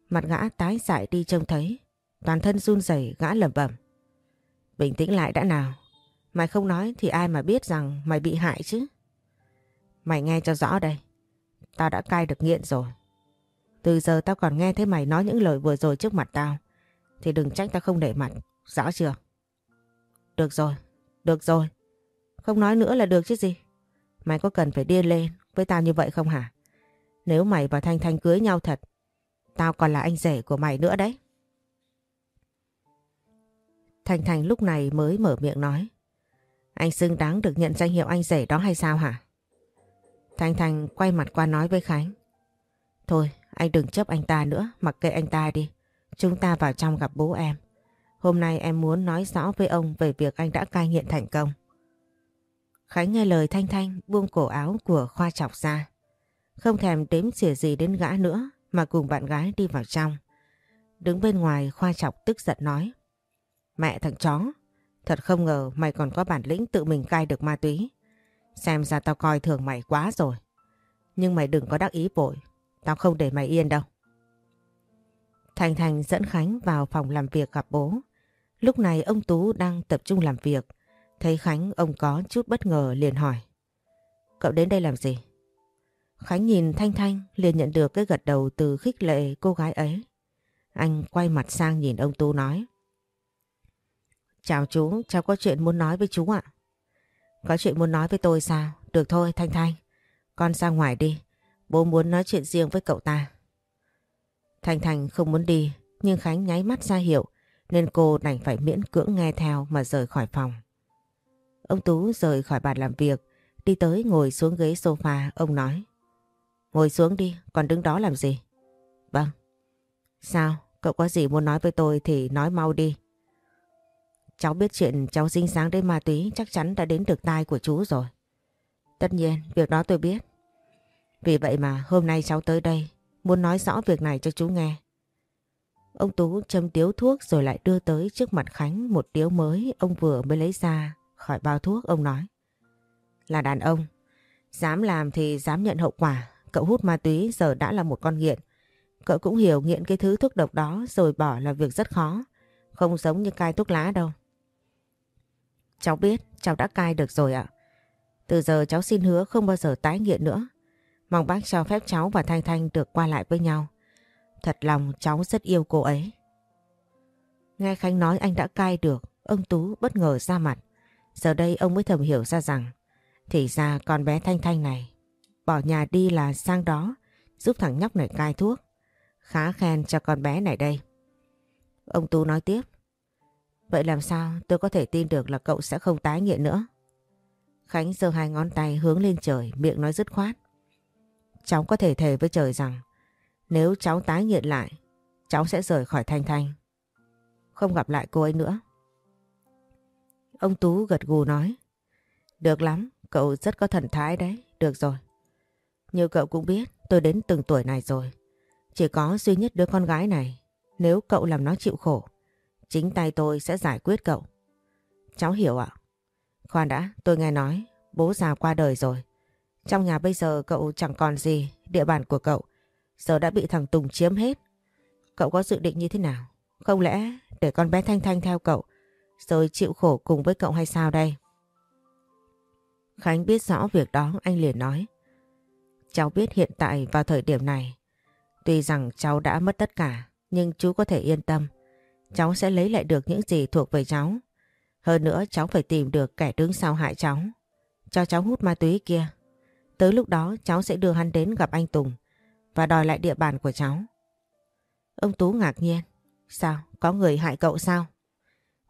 Mặt gã tái dại đi trông thấy, toàn thân run rẩy gã lẩm bẩm. Bình tĩnh lại đã nào, mày không nói thì ai mà biết rằng mày bị hại chứ. Mày nghe cho rõ đây, tao đã cai được nghiện rồi. Từ giờ tao còn nghe thấy mày nói những lời vừa rồi trước mặt tao, thì đừng trách tao không để mặt, rõ chưa? Được rồi, được rồi, không nói nữa là được chứ gì. Mày có cần phải điên lên với tao như vậy không hả? Nếu mày và Thanh Thanh cưới nhau thật, tao còn là anh rể của mày nữa đấy. Thanh Thanh lúc này mới mở miệng nói. Anh xứng đáng được nhận danh hiệu anh rể đó hay sao hả? Thanh Thanh quay mặt qua nói với Khánh. Thôi, anh đừng chấp anh ta nữa, mặc kệ anh ta đi. Chúng ta vào trong gặp bố em. Hôm nay em muốn nói rõ với ông về việc anh đã cai nghiện thành công. Khánh nghe lời Thanh Thanh buông cổ áo của Khoa chọc ra. Không thèm đếm xỉa gì đến gã nữa mà cùng bạn gái đi vào trong. Đứng bên ngoài Khoa chọc tức giận nói. Mẹ thằng chó, thật không ngờ mày còn có bản lĩnh tự mình cai được ma túy. Xem ra tao coi thường mày quá rồi. Nhưng mày đừng có đắc ý vội, tao không để mày yên đâu. Thành Thành dẫn Khánh vào phòng làm việc gặp bố. Lúc này ông Tú đang tập trung làm việc. Thấy Khánh ông có chút bất ngờ liền hỏi. Cậu đến đây làm gì? Khánh nhìn Thanh Thanh liền nhận được cái gật đầu từ khích lệ cô gái ấy. Anh quay mặt sang nhìn ông Tú nói. Chào chú, cháu có chuyện muốn nói với chú ạ. Có chuyện muốn nói với tôi sao? Được thôi Thanh Thanh, con ra ngoài đi. Bố muốn nói chuyện riêng với cậu ta. Thanh Thanh không muốn đi, nhưng Khánh nháy mắt ra hiệu nên cô đành phải miễn cưỡng nghe theo mà rời khỏi phòng. Ông Tú rời khỏi bàn làm việc, đi tới ngồi xuống ghế sofa, ông nói. Ngồi xuống đi, còn đứng đó làm gì? Vâng. Sao? Cậu có gì muốn nói với tôi thì nói mau đi. Cháu biết chuyện cháu dinh sáng đến ma túy chắc chắn đã đến được tai của chú rồi. Tất nhiên, việc đó tôi biết. Vì vậy mà hôm nay cháu tới đây muốn nói rõ việc này cho chú nghe. Ông Tú châm điếu thuốc rồi lại đưa tới trước mặt Khánh một điếu mới ông vừa mới lấy ra khỏi bao thuốc ông nói. Là đàn ông, dám làm thì dám nhận hậu quả. Cậu hút ma túy giờ đã là một con nghiện. Cậu cũng hiểu nghiện cái thứ thuốc độc đó rồi bỏ là việc rất khó. Không giống như cai thuốc lá đâu. Cháu biết, cháu đã cai được rồi ạ. Từ giờ cháu xin hứa không bao giờ tái nghiện nữa. Mong bác cho phép cháu và Thanh Thanh được qua lại với nhau. Thật lòng cháu rất yêu cô ấy. Nghe Khánh nói anh đã cai được, ông Tú bất ngờ ra mặt. Giờ đây ông mới thầm hiểu ra rằng Thì ra con bé Thanh Thanh này bỏ nhà đi là sang đó giúp thằng nhóc này cai thuốc. Khá khen cho con bé này đây. Ông Tú nói tiếp. Vậy làm sao tôi có thể tin được là cậu sẽ không tái nghiện nữa? Khánh giơ hai ngón tay hướng lên trời, miệng nói dứt khoát. Cháu có thể thề với trời rằng nếu cháu tái nghiện lại, cháu sẽ rời khỏi Thanh Thanh. Không gặp lại cô ấy nữa. Ông Tú gật gù nói. Được lắm, cậu rất có thần thái đấy. Được rồi. Như cậu cũng biết, tôi đến từng tuổi này rồi. Chỉ có duy nhất đứa con gái này. Nếu cậu làm nó chịu khổ, chính tay tôi sẽ giải quyết cậu. Cháu hiểu ạ. Khoan đã, tôi nghe nói, bố già qua đời rồi. Trong nhà bây giờ cậu chẳng còn gì, địa bàn của cậu. Giờ đã bị thằng Tùng chiếm hết. Cậu có dự định như thế nào? Không lẽ để con bé Thanh Thanh theo cậu, rồi chịu khổ cùng với cậu hay sao đây? Khánh biết rõ việc đó anh liền nói. Cháu biết hiện tại vào thời điểm này, tuy rằng cháu đã mất tất cả, nhưng chú có thể yên tâm. Cháu sẽ lấy lại được những gì thuộc về cháu. Hơn nữa cháu phải tìm được kẻ đứng sau hại cháu. Cho cháu hút ma túy kia. Tới lúc đó cháu sẽ đưa hắn đến gặp anh Tùng và đòi lại địa bàn của cháu. Ông Tú ngạc nhiên. Sao? Có người hại cậu sao?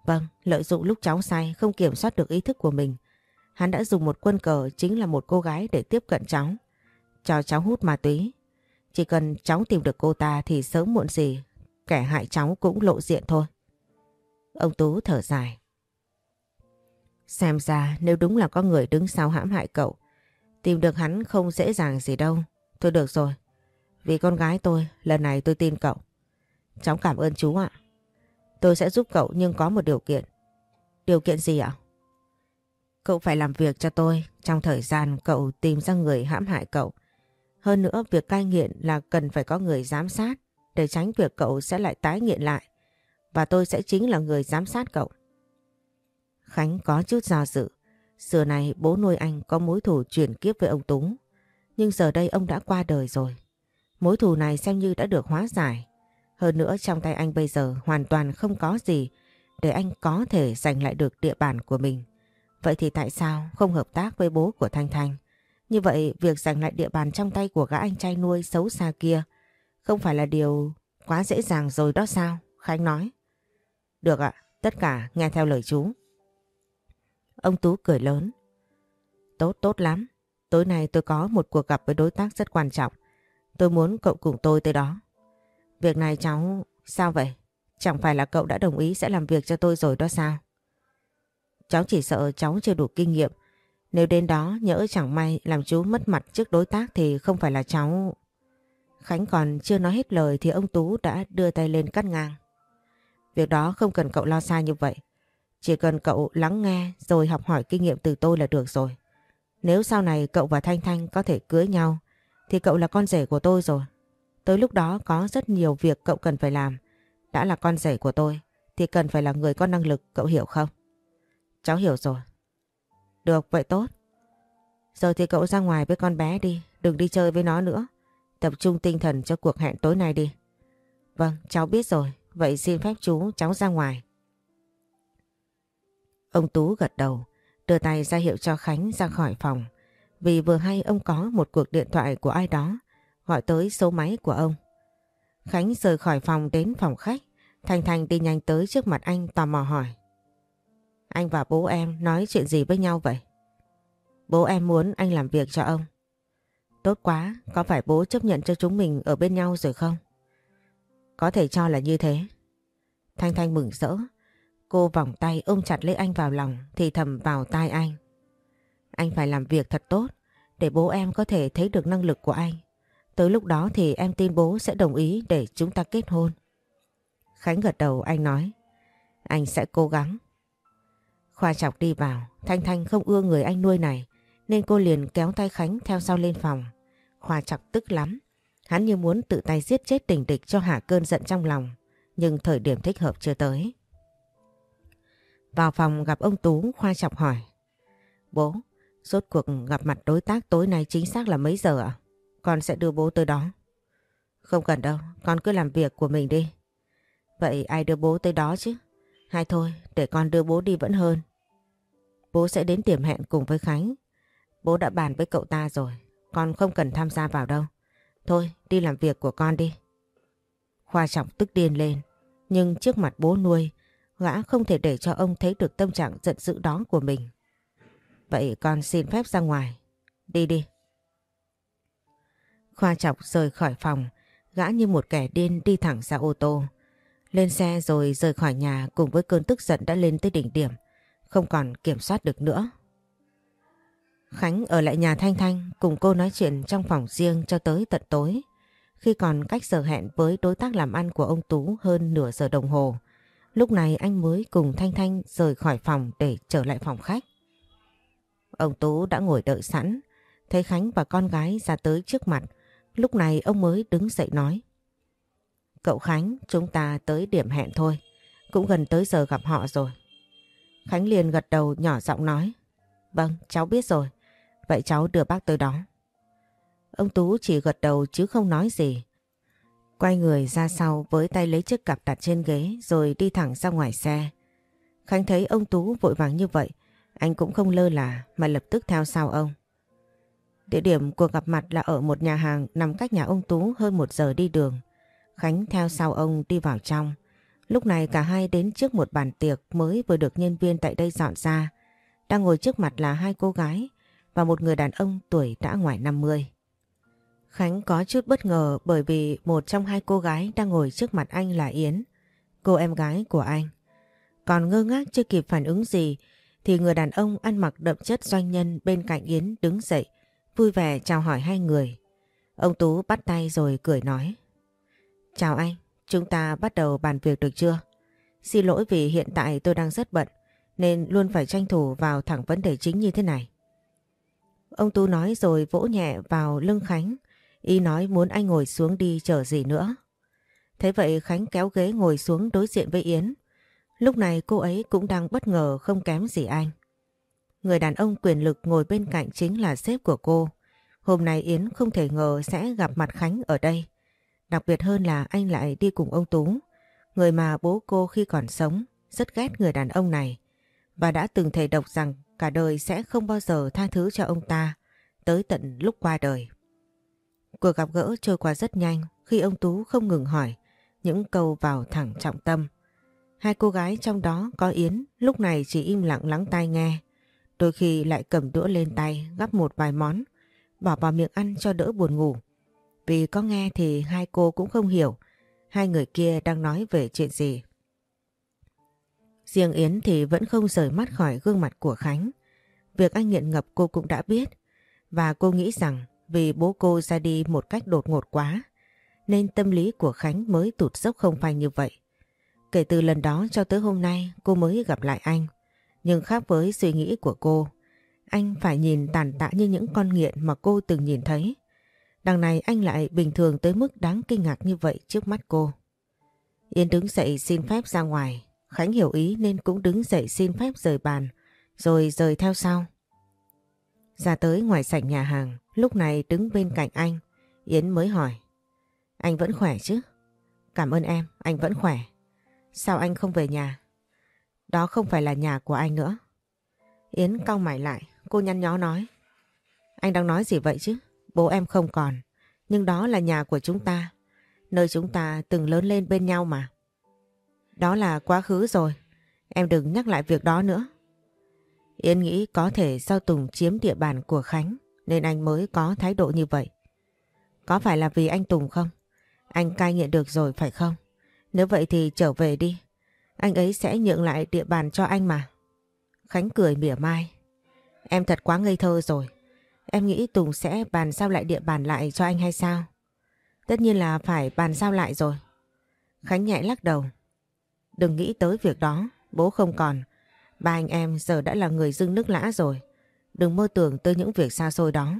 Vâng, lợi dụng lúc cháu say không kiểm soát được ý thức của mình. Hắn đã dùng một quân cờ chính là một cô gái để tiếp cận cháu. Cho cháu hút ma túy. Chỉ cần cháu tìm được cô ta thì sớm muộn gì kẻ hại cháu cũng lộ diện thôi. Ông Tú thở dài. Xem ra nếu đúng là có người đứng sau hãm hại cậu, tìm được hắn không dễ dàng gì đâu. Thôi được rồi, vì con gái tôi, lần này tôi tin cậu. Cháu cảm ơn chú ạ. Tôi sẽ giúp cậu nhưng có một điều kiện. Điều kiện gì ạ? Cậu phải làm việc cho tôi trong thời gian cậu tìm ra người hãm hại cậu. Hơn nữa việc cai nghiện là cần phải có người giám sát để tránh việc cậu sẽ lại tái nghiện lại. Và tôi sẽ chính là người giám sát cậu. Khánh có chút do dự. Xưa này bố nuôi anh có mối thù chuyển kiếp với ông Túng. Nhưng giờ đây ông đã qua đời rồi. Mối thù này xem như đã được hóa giải. Hơn nữa trong tay anh bây giờ hoàn toàn không có gì để anh có thể giành lại được địa bàn của mình. Vậy thì tại sao không hợp tác với bố của Thanh Thanh? Như vậy việc giành lại địa bàn trong tay của gã anh trai nuôi xấu xa kia không phải là điều quá dễ dàng rồi đó sao? Khánh nói. Được ạ, tất cả nghe theo lời chú. Ông Tú cười lớn. Tốt tốt lắm. Tối nay tôi có một cuộc gặp với đối tác rất quan trọng. Tôi muốn cậu cùng tôi tới đó. Việc này cháu... Sao vậy? Chẳng phải là cậu đã đồng ý sẽ làm việc cho tôi rồi đó sao? Cháu chỉ sợ cháu chưa đủ kinh nghiệm. Nếu đến đó nhỡ chẳng may làm chú mất mặt trước đối tác thì không phải là cháu... Khánh còn chưa nói hết lời thì ông Tú đã đưa tay lên cắt ngang. Việc đó không cần cậu lo xa như vậy. Chỉ cần cậu lắng nghe rồi học hỏi kinh nghiệm từ tôi là được rồi. Nếu sau này cậu và Thanh Thanh có thể cưới nhau thì cậu là con rể của tôi rồi. Tới lúc đó có rất nhiều việc cậu cần phải làm. Đã là con rể của tôi thì cần phải là người có năng lực, cậu hiểu không? Cháu hiểu rồi. Được, vậy tốt. Giờ thì cậu ra ngoài với con bé đi, đừng đi chơi với nó nữa. Tập trung tinh thần cho cuộc hẹn tối nay đi. Vâng, cháu biết rồi. Vậy xin phép chú, cháu ra ngoài. Ông Tú gật đầu, đưa tay ra hiệu cho Khánh ra khỏi phòng. Vì vừa hay ông có một cuộc điện thoại của ai đó gọi tới số máy của ông. Khánh rời khỏi phòng đến phòng khách. Thành Thành đi nhanh tới trước mặt anh tò mò hỏi. Anh và bố em nói chuyện gì với nhau vậy? Bố em muốn anh làm việc cho ông. Tốt quá, có phải bố chấp nhận cho chúng mình ở bên nhau rồi không? Có thể cho là như thế. Thanh Thanh mừng rỡ. Cô vòng tay ôm chặt lấy anh vào lòng thì thầm vào tai anh. Anh phải làm việc thật tốt để bố em có thể thấy được năng lực của anh. Tới lúc đó thì em tin bố sẽ đồng ý để chúng ta kết hôn. Khánh gật đầu anh nói. Anh sẽ cố gắng. Khoa chọc đi vào, Thanh Thanh không ưa người anh nuôi này, nên cô liền kéo tay Khánh theo sau lên phòng. Khoa chọc tức lắm, hắn như muốn tự tay giết chết tình địch cho hạ cơn giận trong lòng, nhưng thời điểm thích hợp chưa tới. Vào phòng gặp ông Tú, Khoa chọc hỏi. Bố, rốt cuộc gặp mặt đối tác tối nay chính xác là mấy giờ ạ? Con sẽ đưa bố tới đó. Không cần đâu, con cứ làm việc của mình đi. Vậy ai đưa bố tới đó chứ? Hay thôi, để con đưa bố đi vẫn hơn. Bố sẽ đến điểm hẹn cùng với Khánh. Bố đã bàn với cậu ta rồi. Con không cần tham gia vào đâu. Thôi đi làm việc của con đi. Khoa trọng tức điên lên. Nhưng trước mặt bố nuôi, gã không thể để cho ông thấy được tâm trạng giận dữ đó của mình. Vậy con xin phép ra ngoài. Đi đi. Khoa chọc rời khỏi phòng, gã như một kẻ điên đi thẳng ra ô tô. Lên xe rồi rời khỏi nhà cùng với cơn tức giận đã lên tới đỉnh điểm, không còn kiểm soát được nữa. Khánh ở lại nhà Thanh Thanh cùng cô nói chuyện trong phòng riêng cho tới tận tối. Khi còn cách giờ hẹn với đối tác làm ăn của ông Tú hơn nửa giờ đồng hồ, lúc này anh mới cùng Thanh Thanh rời khỏi phòng để trở lại phòng khách. Ông Tú đã ngồi đợi sẵn, thấy Khánh và con gái ra tới trước mặt, lúc này ông mới đứng dậy nói. Cậu Khánh, chúng ta tới điểm hẹn thôi, cũng gần tới giờ gặp họ rồi. Khánh liền gật đầu nhỏ giọng nói. Vâng, cháu biết rồi. Vậy cháu đưa bác tới đó. Ông Tú chỉ gật đầu chứ không nói gì. Quay người ra sau với tay lấy chiếc cặp đặt trên ghế rồi đi thẳng ra ngoài xe. Khánh thấy ông Tú vội vàng như vậy, anh cũng không lơ là mà lập tức theo sau ông. Địa điểm cuộc gặp mặt là ở một nhà hàng nằm cách nhà ông Tú hơn một giờ đi đường. Khánh theo sau ông đi vào trong. Lúc này cả hai đến trước một bàn tiệc mới vừa được nhân viên tại đây dọn ra. Đang ngồi trước mặt là hai cô gái và một người đàn ông tuổi đã ngoài 50. Khánh có chút bất ngờ bởi vì một trong hai cô gái đang ngồi trước mặt anh là Yến, cô em gái của anh. Còn ngơ ngác chưa kịp phản ứng gì thì người đàn ông ăn mặc đậm chất doanh nhân bên cạnh Yến đứng dậy, vui vẻ chào hỏi hai người. Ông Tú bắt tay rồi cười nói. Chào anh, chúng ta bắt đầu bàn việc được chưa? Xin lỗi vì hiện tại tôi đang rất bận nên luôn phải tranh thủ vào thẳng vấn đề chính như thế này. Ông Tú nói rồi vỗ nhẹ vào lưng Khánh, y nói muốn anh ngồi xuống đi chờ gì nữa. Thế vậy Khánh kéo ghế ngồi xuống đối diện với Yến. Lúc này cô ấy cũng đang bất ngờ không kém gì anh. Người đàn ông quyền lực ngồi bên cạnh chính là sếp của cô. Hôm nay Yến không thể ngờ sẽ gặp mặt Khánh ở đây. Đặc biệt hơn là anh lại đi cùng ông Tú, người mà bố cô khi còn sống rất ghét người đàn ông này và đã từng thề độc rằng cả đời sẽ không bao giờ tha thứ cho ông ta tới tận lúc qua đời. Cuộc gặp gỡ trôi qua rất nhanh khi ông Tú không ngừng hỏi những câu vào thẳng trọng tâm. Hai cô gái trong đó có Yến lúc này chỉ im lặng lắng tai nghe. Đôi khi lại cầm đũa lên tay gắp một vài món, bỏ vào miệng ăn cho đỡ buồn ngủ. Vì có nghe thì hai cô cũng không hiểu hai người kia đang nói về chuyện gì. Riêng Yến thì vẫn không rời mắt khỏi gương mặt của Khánh. Việc anh nghiện ngập cô cũng đã biết và cô nghĩ rằng vì bố cô ra đi một cách đột ngột quá nên tâm lý của Khánh mới tụt dốc không phanh như vậy. Kể từ lần đó cho tới hôm nay cô mới gặp lại anh. Nhưng khác với suy nghĩ của cô, anh phải nhìn tàn tạ như những con nghiện mà cô từng nhìn thấy. Đằng này anh lại bình thường tới mức đáng kinh ngạc như vậy trước mắt cô. Yên đứng dậy xin phép ra ngoài. Khánh hiểu ý nên cũng đứng dậy xin phép rời bàn, rồi rời theo sau. Ra tới ngoài sảnh nhà hàng, lúc này đứng bên cạnh anh, Yến mới hỏi. Anh vẫn khỏe chứ? Cảm ơn em, anh vẫn khỏe. Sao anh không về nhà? Đó không phải là nhà của anh nữa. Yến cau mày lại, cô nhăn nhó nói. Anh đang nói gì vậy chứ? Bố em không còn, nhưng đó là nhà của chúng ta. Nơi chúng ta từng lớn lên bên nhau mà. Đó là quá khứ rồi. Em đừng nhắc lại việc đó nữa. Yên nghĩ có thể do Tùng chiếm địa bàn của Khánh nên anh mới có thái độ như vậy. Có phải là vì anh Tùng không? Anh cai nghiện được rồi phải không? Nếu vậy thì trở về đi. Anh ấy sẽ nhượng lại địa bàn cho anh mà. Khánh cười mỉa mai. Em thật quá ngây thơ rồi. Em nghĩ Tùng sẽ bàn giao lại địa bàn lại cho anh hay sao? Tất nhiên là phải bàn giao lại rồi. Khánh nhẹ lắc đầu. Đừng nghĩ tới việc đó, bố không còn. Ba anh em giờ đã là người dưng nước lã rồi. Đừng mơ tưởng tới những việc xa xôi đó.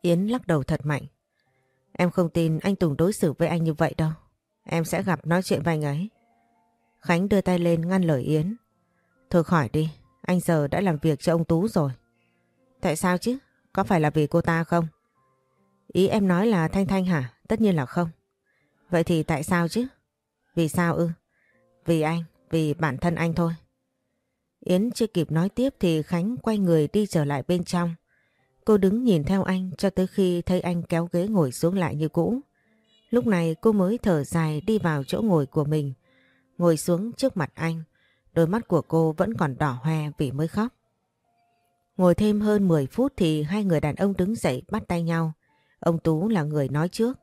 Yến lắc đầu thật mạnh. Em không tin anh Tùng đối xử với anh như vậy đâu. Em sẽ gặp nói chuyện với anh ấy. Khánh đưa tay lên ngăn lời Yến. Thôi khỏi đi, anh giờ đã làm việc cho ông Tú rồi. Tại sao chứ? Có phải là vì cô ta không? Ý em nói là Thanh Thanh hả? Tất nhiên là không. Vậy thì tại sao chứ? Vì sao ư? Vì anh, vì bản thân anh thôi. Yến chưa kịp nói tiếp thì Khánh quay người đi trở lại bên trong. Cô đứng nhìn theo anh cho tới khi thấy anh kéo ghế ngồi xuống lại như cũ. Lúc này cô mới thở dài đi vào chỗ ngồi của mình, ngồi xuống trước mặt anh. Đôi mắt của cô vẫn còn đỏ hoe vì mới khóc. Ngồi thêm hơn 10 phút thì hai người đàn ông đứng dậy bắt tay nhau. Ông Tú là người nói trước.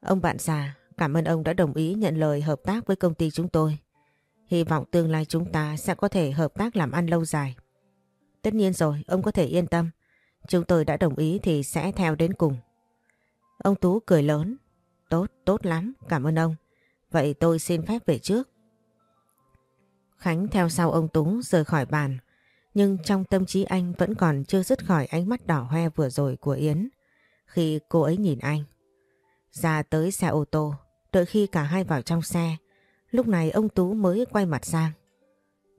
Ông bạn già, cảm ơn ông đã đồng ý nhận lời hợp tác với công ty chúng tôi. Hy vọng tương lai chúng ta sẽ có thể hợp tác làm ăn lâu dài. Tất nhiên rồi, ông có thể yên tâm. Chúng tôi đã đồng ý thì sẽ theo đến cùng. Ông Tú cười lớn. Tốt, tốt lắm, cảm ơn ông. Vậy tôi xin phép về trước. Khánh theo sau ông Tú rời khỏi bàn. Nhưng trong tâm trí anh vẫn còn chưa dứt khỏi ánh mắt đỏ hoe vừa rồi của Yến. Khi cô ấy nhìn anh. Ra tới xe ô tô, đợi khi cả hai vào trong xe. Lúc này ông Tú mới quay mặt sang.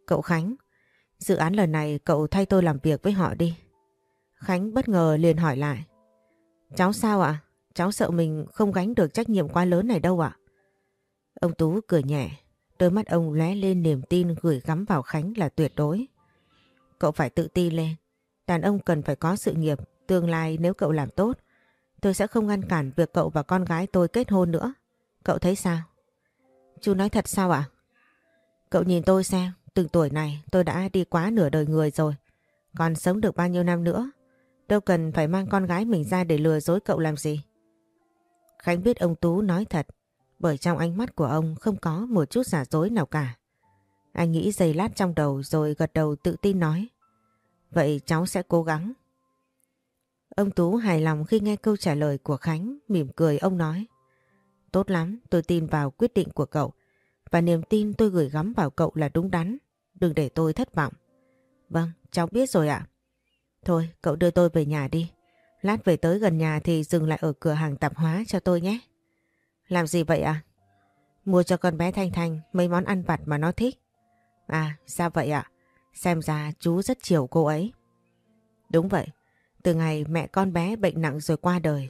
Cậu Khánh, dự án lần này cậu thay tôi làm việc với họ đi. Khánh bất ngờ liền hỏi lại. Cháu sao ạ? Cháu sợ mình không gánh được trách nhiệm quá lớn này đâu ạ. Ông Tú cười nhẹ, đôi mắt ông lóe lên niềm tin gửi gắm vào Khánh là tuyệt đối. Cậu phải tự tin lên. Đàn ông cần phải có sự nghiệp, tương lai nếu cậu làm tốt, tôi sẽ không ngăn cản việc cậu và con gái tôi kết hôn nữa. Cậu thấy sao? Chú nói thật sao ạ? Cậu nhìn tôi xem, từng tuổi này tôi đã đi quá nửa đời người rồi. Còn sống được bao nhiêu năm nữa? Đâu cần phải mang con gái mình ra để lừa dối cậu làm gì? Khánh biết ông Tú nói thật, bởi trong ánh mắt của ông không có một chút giả dối nào cả. Anh nghĩ giây lát trong đầu rồi gật đầu tự tin nói. Vậy cháu sẽ cố gắng. Ông Tú hài lòng khi nghe câu trả lời của Khánh, mỉm cười ông nói. Tốt lắm, tôi tin vào quyết định của cậu. Và niềm tin tôi gửi gắm vào cậu là đúng đắn. Đừng để tôi thất vọng. Vâng, cháu biết rồi ạ. Thôi, cậu đưa tôi về nhà đi. Lát về tới gần nhà thì dừng lại ở cửa hàng tạp hóa cho tôi nhé. Làm gì vậy ạ? Mua cho con bé Thanh Thanh mấy món ăn vặt mà nó thích. À, sao vậy ạ? Xem ra chú rất chiều cô ấy. Đúng vậy. Từ ngày mẹ con bé bệnh nặng rồi qua đời,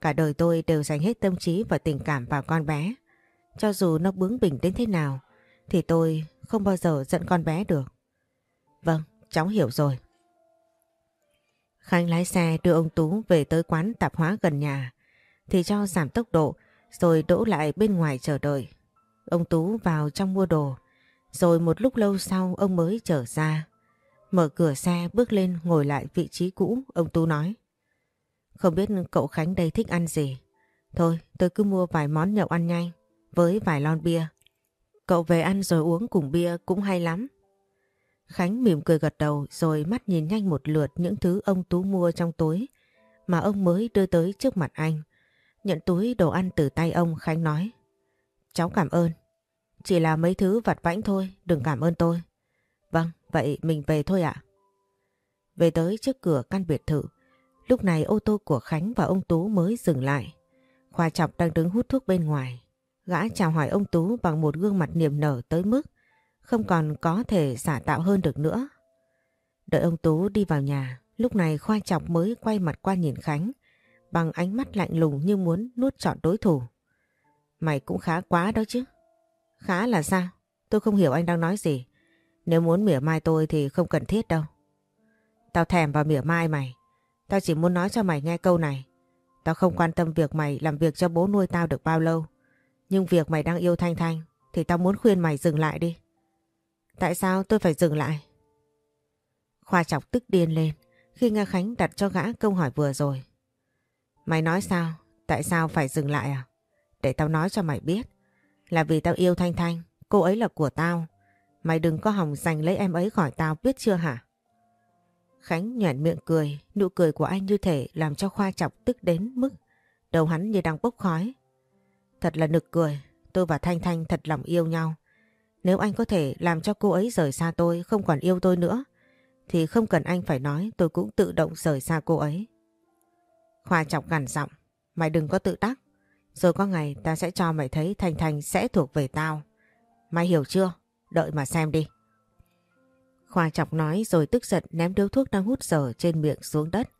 cả đời tôi đều dành hết tâm trí và tình cảm vào con bé. Cho dù nó bướng bỉnh đến thế nào, thì tôi không bao giờ giận con bé được. Vâng, cháu hiểu rồi. Khánh lái xe đưa ông Tú về tới quán tạp hóa gần nhà, thì cho giảm tốc độ rồi đỗ lại bên ngoài chờ đợi. Ông Tú vào trong mua đồ, rồi một lúc lâu sau ông mới trở ra. Mở cửa xe bước lên ngồi lại vị trí cũ, ông Tú nói. Không biết cậu Khánh đây thích ăn gì. Thôi tôi cứ mua vài món nhậu ăn nhanh với vài lon bia. Cậu về ăn rồi uống cùng bia cũng hay lắm. Khánh mỉm cười gật đầu rồi mắt nhìn nhanh một lượt những thứ ông Tú mua trong túi mà ông mới đưa tới trước mặt anh. Nhận túi đồ ăn từ tay ông Khánh nói. Cháu cảm ơn. Chỉ là mấy thứ vặt vãnh thôi, đừng cảm ơn tôi. Vâng, vậy mình về thôi ạ. Về tới trước cửa căn biệt thự, lúc này ô tô của Khánh và ông Tú mới dừng lại. Khoa Chọc đang đứng hút thuốc bên ngoài. Gã chào hỏi ông Tú bằng một gương mặt niềm nở tới mức không còn có thể giả tạo hơn được nữa. Đợi ông Tú đi vào nhà, lúc này Khoa Chọc mới quay mặt qua nhìn Khánh bằng ánh mắt lạnh lùng như muốn nuốt trọn đối thủ. Mày cũng khá quá đó chứ. Khá là sao? Tôi không hiểu anh đang nói gì. Nếu muốn mỉa mai tôi thì không cần thiết đâu. Tao thèm vào mỉa mai mày. Tao chỉ muốn nói cho mày nghe câu này. Tao không quan tâm việc mày làm việc cho bố nuôi tao được bao lâu. Nhưng việc mày đang yêu Thanh Thanh thì tao muốn khuyên mày dừng lại đi. Tại sao tôi phải dừng lại? Khoa chọc tức điên lên khi nghe Khánh đặt cho gã câu hỏi vừa rồi. Mày nói sao? Tại sao phải dừng lại à? Để tao nói cho mày biết. Là vì tao yêu Thanh Thanh, cô ấy là của tao. Mày đừng có hòng giành lấy em ấy khỏi tao biết chưa hả? Khánh nhoẻn miệng cười, nụ cười của anh như thể làm cho Khoa chọc tức đến mức đầu hắn như đang bốc khói. Thật là nực cười, tôi và Thanh Thanh thật lòng yêu nhau. Nếu anh có thể làm cho cô ấy rời xa tôi, không còn yêu tôi nữa, thì không cần anh phải nói tôi cũng tự động rời xa cô ấy. Khoa chọc gằn giọng, mày đừng có tự đắc. Rồi có ngày ta sẽ cho mày thấy Thanh Thanh sẽ thuộc về tao. Mày hiểu chưa? Đợi mà xem đi. Khoa chọc nói rồi tức giận ném điếu thuốc đang hút dở trên miệng xuống đất.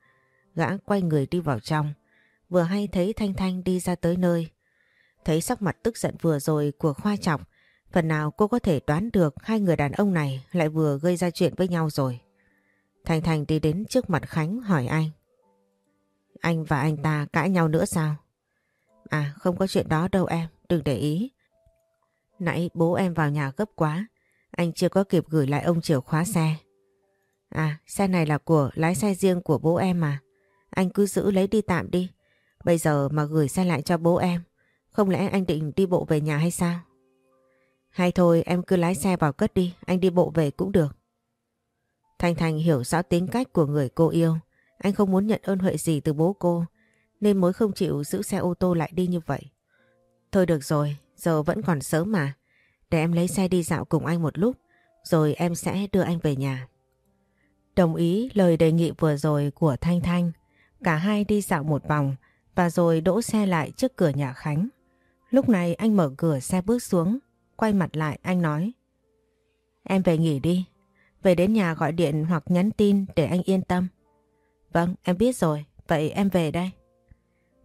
Gã quay người đi vào trong. Vừa hay thấy Thanh Thanh đi ra tới nơi. Thấy sắc mặt tức giận vừa rồi của Khoa chọc Phần nào cô có thể đoán được hai người đàn ông này lại vừa gây ra chuyện với nhau rồi. Thành Thành đi đến trước mặt Khánh hỏi anh. Anh và anh ta cãi nhau nữa sao? À không có chuyện đó đâu em, đừng để ý. Nãy bố em vào nhà gấp quá, anh chưa có kịp gửi lại ông chìa khóa xe. À, xe này là của lái xe riêng của bố em mà. Anh cứ giữ lấy đi tạm đi. Bây giờ mà gửi xe lại cho bố em, không lẽ anh định đi bộ về nhà hay sao? Hay thôi em cứ lái xe vào cất đi, anh đi bộ về cũng được. thành Thành hiểu rõ tính cách của người cô yêu. Anh không muốn nhận ơn huệ gì từ bố cô, nên mới không chịu giữ xe ô tô lại đi như vậy. Thôi được rồi, giờ vẫn còn sớm mà. Để em lấy xe đi dạo cùng anh một lúc, rồi em sẽ đưa anh về nhà. Đồng ý lời đề nghị vừa rồi của Thanh Thanh. Cả hai đi dạo một vòng và rồi đỗ xe lại trước cửa nhà Khánh. Lúc này anh mở cửa xe bước xuống, quay mặt lại anh nói. Em về nghỉ đi, về đến nhà gọi điện hoặc nhắn tin để anh yên tâm. Vâng, em biết rồi, vậy em về đây.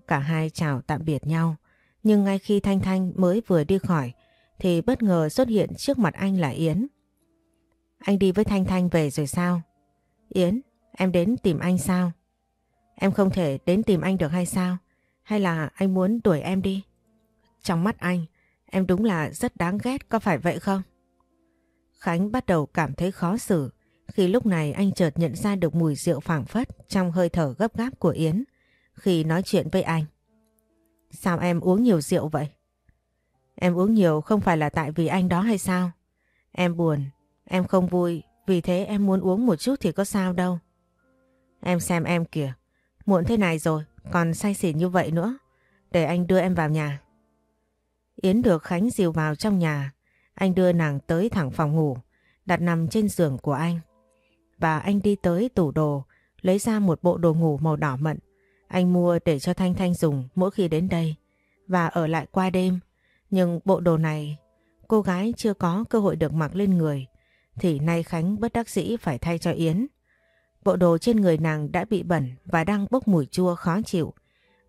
Cả hai chào tạm biệt nhau, nhưng ngay khi Thanh Thanh mới vừa đi khỏi thì bất ngờ xuất hiện trước mặt anh là Yến. Anh đi với Thanh Thanh về rồi sao? Yến, em đến tìm anh sao? Em không thể đến tìm anh được hay sao? Hay là anh muốn đuổi em đi? Trong mắt anh, em đúng là rất đáng ghét, có phải vậy không? Khánh bắt đầu cảm thấy khó xử khi lúc này anh chợt nhận ra được mùi rượu phảng phất trong hơi thở gấp gáp của Yến khi nói chuyện với anh. Sao em uống nhiều rượu vậy? Em uống nhiều không phải là tại vì anh đó hay sao? Em buồn, em không vui, vì thế em muốn uống một chút thì có sao đâu. Em xem em kìa, muộn thế này rồi, còn say xỉn như vậy nữa. Để anh đưa em vào nhà. Yến được Khánh dìu vào trong nhà. Anh đưa nàng tới thẳng phòng ngủ, đặt nằm trên giường của anh. Và anh đi tới tủ đồ, lấy ra một bộ đồ ngủ màu đỏ mận. Anh mua để cho Thanh Thanh dùng mỗi khi đến đây và ở lại qua đêm. Nhưng bộ đồ này cô gái chưa có cơ hội được mặc lên người thì nay Khánh bất đắc dĩ phải thay cho Yến. Bộ đồ trên người nàng đã bị bẩn và đang bốc mùi chua khó chịu.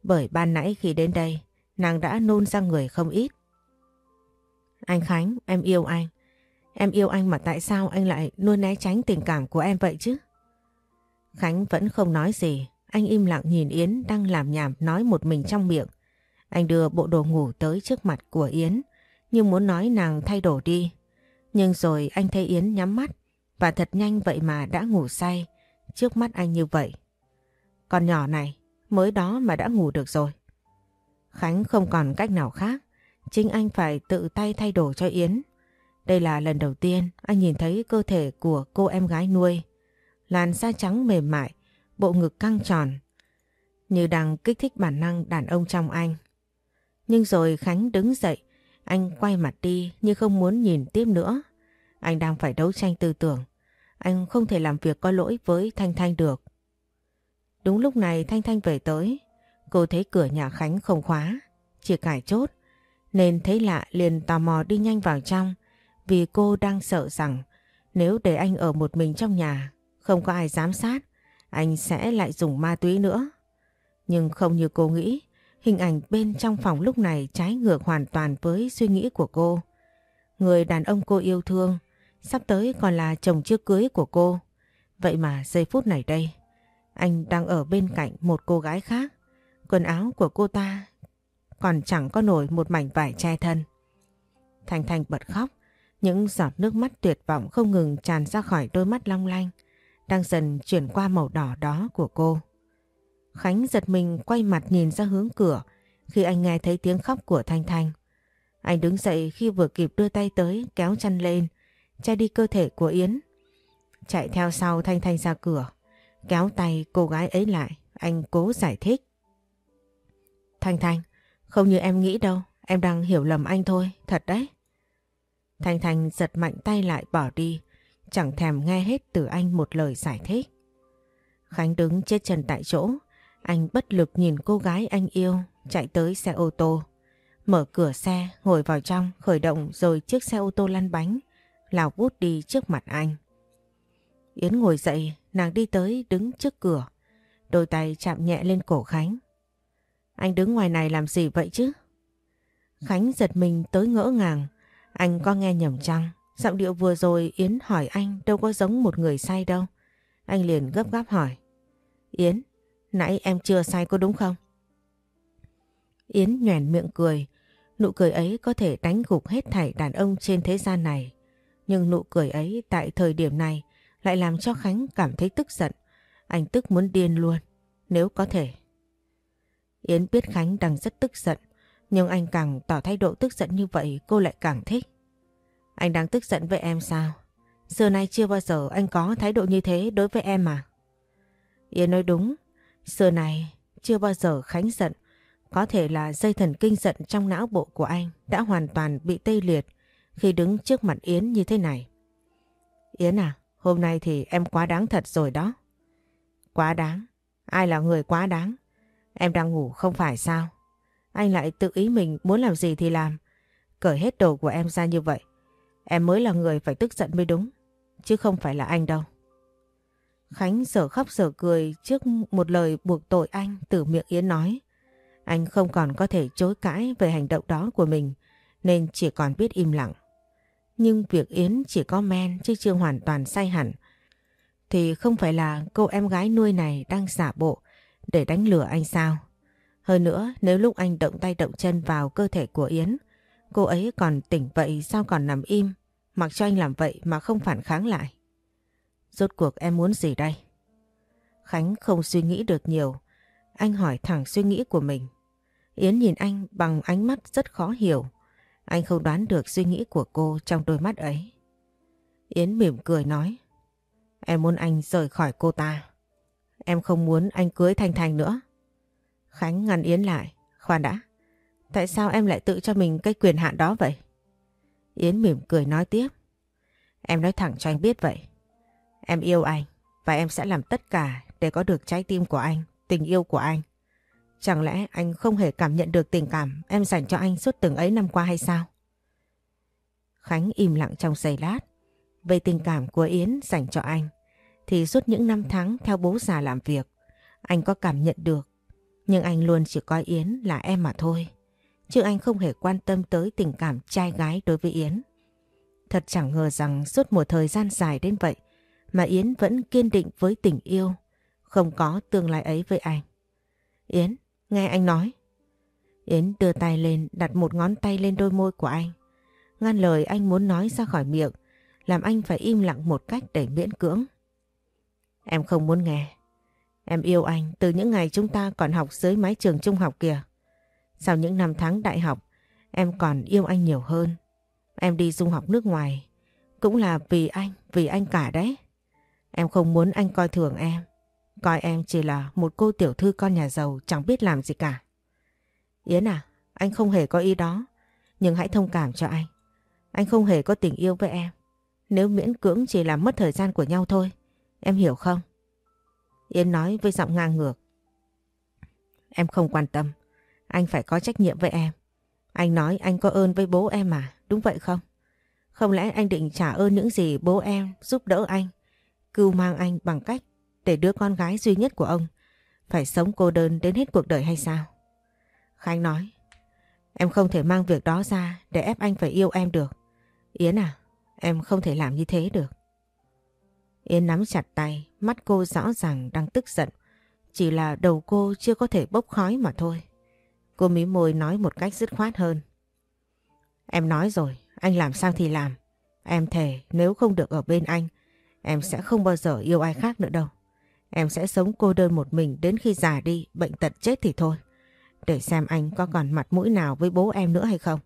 Bởi ban nãy khi đến đây, nàng đã nôn ra người không ít. Anh Khánh, em yêu anh. Em yêu anh mà tại sao anh lại luôn né tránh tình cảm của em vậy chứ? Khánh vẫn không nói gì. Anh im lặng nhìn Yến đang làm nhảm nói một mình trong miệng. Anh đưa bộ đồ ngủ tới trước mặt của Yến, nhưng muốn nói nàng thay đổi đi. Nhưng rồi anh thấy Yến nhắm mắt, và thật nhanh vậy mà đã ngủ say, trước mắt anh như vậy. Con nhỏ này, mới đó mà đã ngủ được rồi. Khánh không còn cách nào khác, chính anh phải tự tay thay đổi cho Yến. Đây là lần đầu tiên anh nhìn thấy cơ thể của cô em gái nuôi. Làn da trắng mềm mại, bộ ngực căng tròn, như đang kích thích bản năng đàn ông trong anh. Nhưng rồi Khánh đứng dậy, anh quay mặt đi như không muốn nhìn tiếp nữa. Anh đang phải đấu tranh tư tưởng. Anh không thể làm việc có lỗi với Thanh Thanh được. Đúng lúc này Thanh Thanh về tới. Cô thấy cửa nhà Khánh không khóa, chỉ cải chốt. Nên thấy lạ liền tò mò đi nhanh vào trong. Vì cô đang sợ rằng nếu để anh ở một mình trong nhà, không có ai giám sát, anh sẽ lại dùng ma túy nữa. Nhưng không như cô nghĩ, hình ảnh bên trong phòng lúc này trái ngược hoàn toàn với suy nghĩ của cô. Người đàn ông cô yêu thương, sắp tới còn là chồng chưa cưới của cô. Vậy mà giây phút này đây, anh đang ở bên cạnh một cô gái khác. Quần áo của cô ta còn chẳng có nổi một mảnh vải che thân. thành thành bật khóc, những giọt nước mắt tuyệt vọng không ngừng tràn ra khỏi đôi mắt long lanh, đang dần chuyển qua màu đỏ đó của cô. Khánh giật mình quay mặt nhìn ra hướng cửa khi anh nghe thấy tiếng khóc của Thanh Thanh. Anh đứng dậy khi vừa kịp đưa tay tới kéo chăn lên, che đi cơ thể của Yến. Chạy theo sau Thanh Thanh ra cửa, kéo tay cô gái ấy lại, anh cố giải thích. Thanh Thanh, không như em nghĩ đâu, em đang hiểu lầm anh thôi, thật đấy. Thanh Thanh giật mạnh tay lại bỏ đi, chẳng thèm nghe hết từ anh một lời giải thích. Khánh đứng chết chân tại chỗ, anh bất lực nhìn cô gái anh yêu chạy tới xe ô tô. Mở cửa xe, ngồi vào trong, khởi động rồi chiếc xe ô tô lăn bánh, lào vút đi trước mặt anh. Yến ngồi dậy, nàng đi tới đứng trước cửa, đôi tay chạm nhẹ lên cổ Khánh. Anh đứng ngoài này làm gì vậy chứ? Khánh giật mình tới ngỡ ngàng, Anh có nghe nhầm chăng? Giọng điệu vừa rồi Yến hỏi anh đâu có giống một người say đâu. Anh liền gấp gáp hỏi. Yến, nãy em chưa say có đúng không? Yến nhoèn miệng cười. Nụ cười ấy có thể đánh gục hết thảy đàn ông trên thế gian này. Nhưng nụ cười ấy tại thời điểm này lại làm cho Khánh cảm thấy tức giận. Anh tức muốn điên luôn, nếu có thể. Yến biết Khánh đang rất tức giận, nhưng anh càng tỏ thái độ tức giận như vậy cô lại càng thích. Anh đang tức giận với em sao? Xưa nay chưa bao giờ anh có thái độ như thế đối với em mà. Yến nói đúng, xưa này chưa bao giờ Khánh giận. Có thể là dây thần kinh giận trong não bộ của anh đã hoàn toàn bị tê liệt khi đứng trước mặt Yến như thế này. Yến à, hôm nay thì em quá đáng thật rồi đó. Quá đáng? Ai là người quá đáng? Em đang ngủ không phải sao? Anh lại tự ý mình muốn làm gì thì làm. Cởi hết đồ của em ra như vậy. Em mới là người phải tức giận mới đúng. Chứ không phải là anh đâu. Khánh sở khóc sở cười trước một lời buộc tội anh, từ miệng Yến nói. Anh không còn có thể chối cãi về hành động đó của mình, nên chỉ còn biết im lặng. Nhưng việc Yến chỉ có men chứ chưa hoàn toàn say hẳn thì không phải là cô em gái nuôi này đang giả bộ để đánh lừa anh sao. Hơn nữa, nếu lúc anh động tay động chân vào cơ thể của Yến, cô ấy còn tỉnh vậy sao còn nằm im mặc cho anh làm vậy mà không phản kháng lại. Rốt cuộc em muốn gì đây? Khánh không suy nghĩ được nhiều. Anh hỏi thẳng suy nghĩ của mình. Yến nhìn anh bằng ánh mắt rất khó hiểu. Anh không đoán được suy nghĩ của cô trong đôi mắt ấy. Yến mỉm cười nói. Em muốn anh rời khỏi cô ta. Em không muốn anh cưới Thanh Thanh nữa. Khánh ngăn Yến lại. Khoan đã. Tại sao em lại tự cho mình cái quyền hạn đó vậy? Yến mỉm cười nói tiếp. Em nói thẳng cho anh biết vậy. Em yêu anh và em sẽ làm tất cả để có được trái tim của anh, tình yêu của anh. Chẳng lẽ anh không hề cảm nhận được tình cảm em dành cho anh suốt từng ấy năm qua hay sao? Khánh im lặng trong giây lát. Về tình cảm của Yến dành cho anh thì suốt những năm tháng theo bố già làm việc anh có cảm nhận được. Nhưng anh luôn chỉ coi Yến là em mà thôi. Chứ anh không hề quan tâm tới tình cảm trai gái đối với Yến. Thật chẳng ngờ rằng suốt một thời gian dài đến vậy mà Yến vẫn kiên định với tình yêu, không có tương lai ấy với anh. Yến, nghe anh nói. Yến đưa tay lên đặt một ngón tay lên đôi môi của anh. Ngăn lời anh muốn nói ra khỏi miệng, làm anh phải im lặng một cách để miễn cưỡng. Em không muốn nghe. Em yêu anh từ những ngày chúng ta còn học dưới mái trường trung học kìa. Sau những năm tháng đại học, em còn yêu anh nhiều hơn. Em đi du học nước ngoài, cũng là vì anh, vì anh cả đấy. Em không muốn anh coi thường em. Coi em chỉ là một cô tiểu thư con nhà giàu chẳng biết làm gì cả. Yến à, anh không hề có ý đó. Nhưng hãy thông cảm cho anh. Anh không hề có tình yêu với em. Nếu miễn cưỡng chỉ là mất thời gian của nhau thôi. Em hiểu không? Yến nói với giọng ngang ngược. Em không quan tâm. Anh phải có trách nhiệm với em. Anh nói anh có ơn với bố em mà, đúng vậy không? Không lẽ anh định trả ơn những gì bố em giúp đỡ anh, cưu mang anh bằng cách để đứa con gái duy nhất của ông phải sống cô đơn đến hết cuộc đời hay sao? Khánh nói, em không thể mang việc đó ra để ép anh phải yêu em được. Yến à, em không thể làm như thế được. Yến nắm chặt tay, mắt cô rõ ràng đang tức giận. Chỉ là đầu cô chưa có thể bốc khói mà thôi. Cô mí môi nói một cách dứt khoát hơn. Em nói rồi, anh làm sao thì làm. Em thề nếu không được ở bên anh, em sẽ không bao giờ yêu ai khác nữa đâu. Em sẽ sống cô đơn một mình đến khi già đi, bệnh tật chết thì thôi. Để xem anh có còn mặt mũi nào với bố em nữa hay không.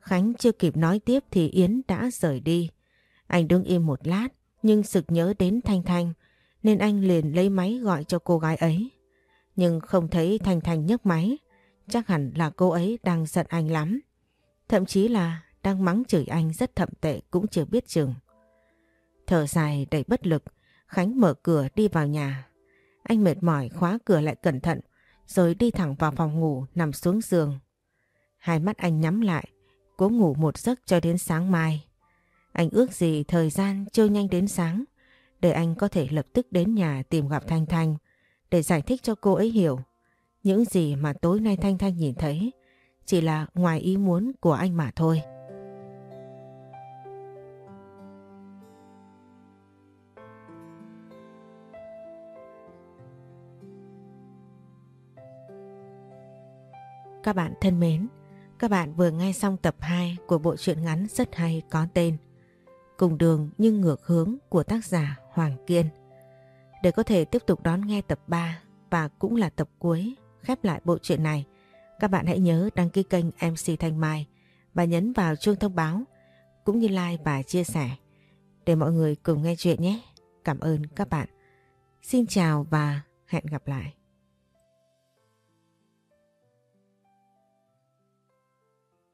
Khánh chưa kịp nói tiếp thì Yến đã rời đi. Anh đứng im một lát nhưng sực nhớ đến Thanh Thanh nên anh liền lấy máy gọi cho cô gái ấy. Nhưng không thấy Thanh Thanh nhấc máy, chắc hẳn là cô ấy đang giận anh lắm. Thậm chí là đang mắng chửi anh rất thậm tệ cũng chưa biết chừng. Thở dài đầy bất lực, Khánh mở cửa đi vào nhà. Anh mệt mỏi khóa cửa lại cẩn thận, rồi đi thẳng vào phòng ngủ nằm xuống giường. Hai mắt anh nhắm lại, cố ngủ một giấc cho đến sáng mai. Anh ước gì thời gian trôi nhanh đến sáng, để anh có thể lập tức đến nhà tìm gặp Thanh Thanh, để giải thích cho cô ấy hiểu. Những gì mà tối nay Thanh Thanh nhìn thấy chỉ là ngoài ý muốn của anh mà thôi. Các bạn thân mến, các bạn vừa nghe xong tập 2 của bộ truyện ngắn rất hay có tên Cùng đường nhưng ngược hướng của tác giả Hoàng Kiên. Để có thể tiếp tục đón nghe tập 3 và cũng là tập cuối khép lại bộ truyện này, các bạn hãy nhớ đăng ký kênh MC Thanh Mai và nhấn vào chuông thông báo cũng như like và chia sẻ để mọi người cùng nghe chuyện nhé. Cảm ơn các bạn. Xin chào và hẹn gặp lại.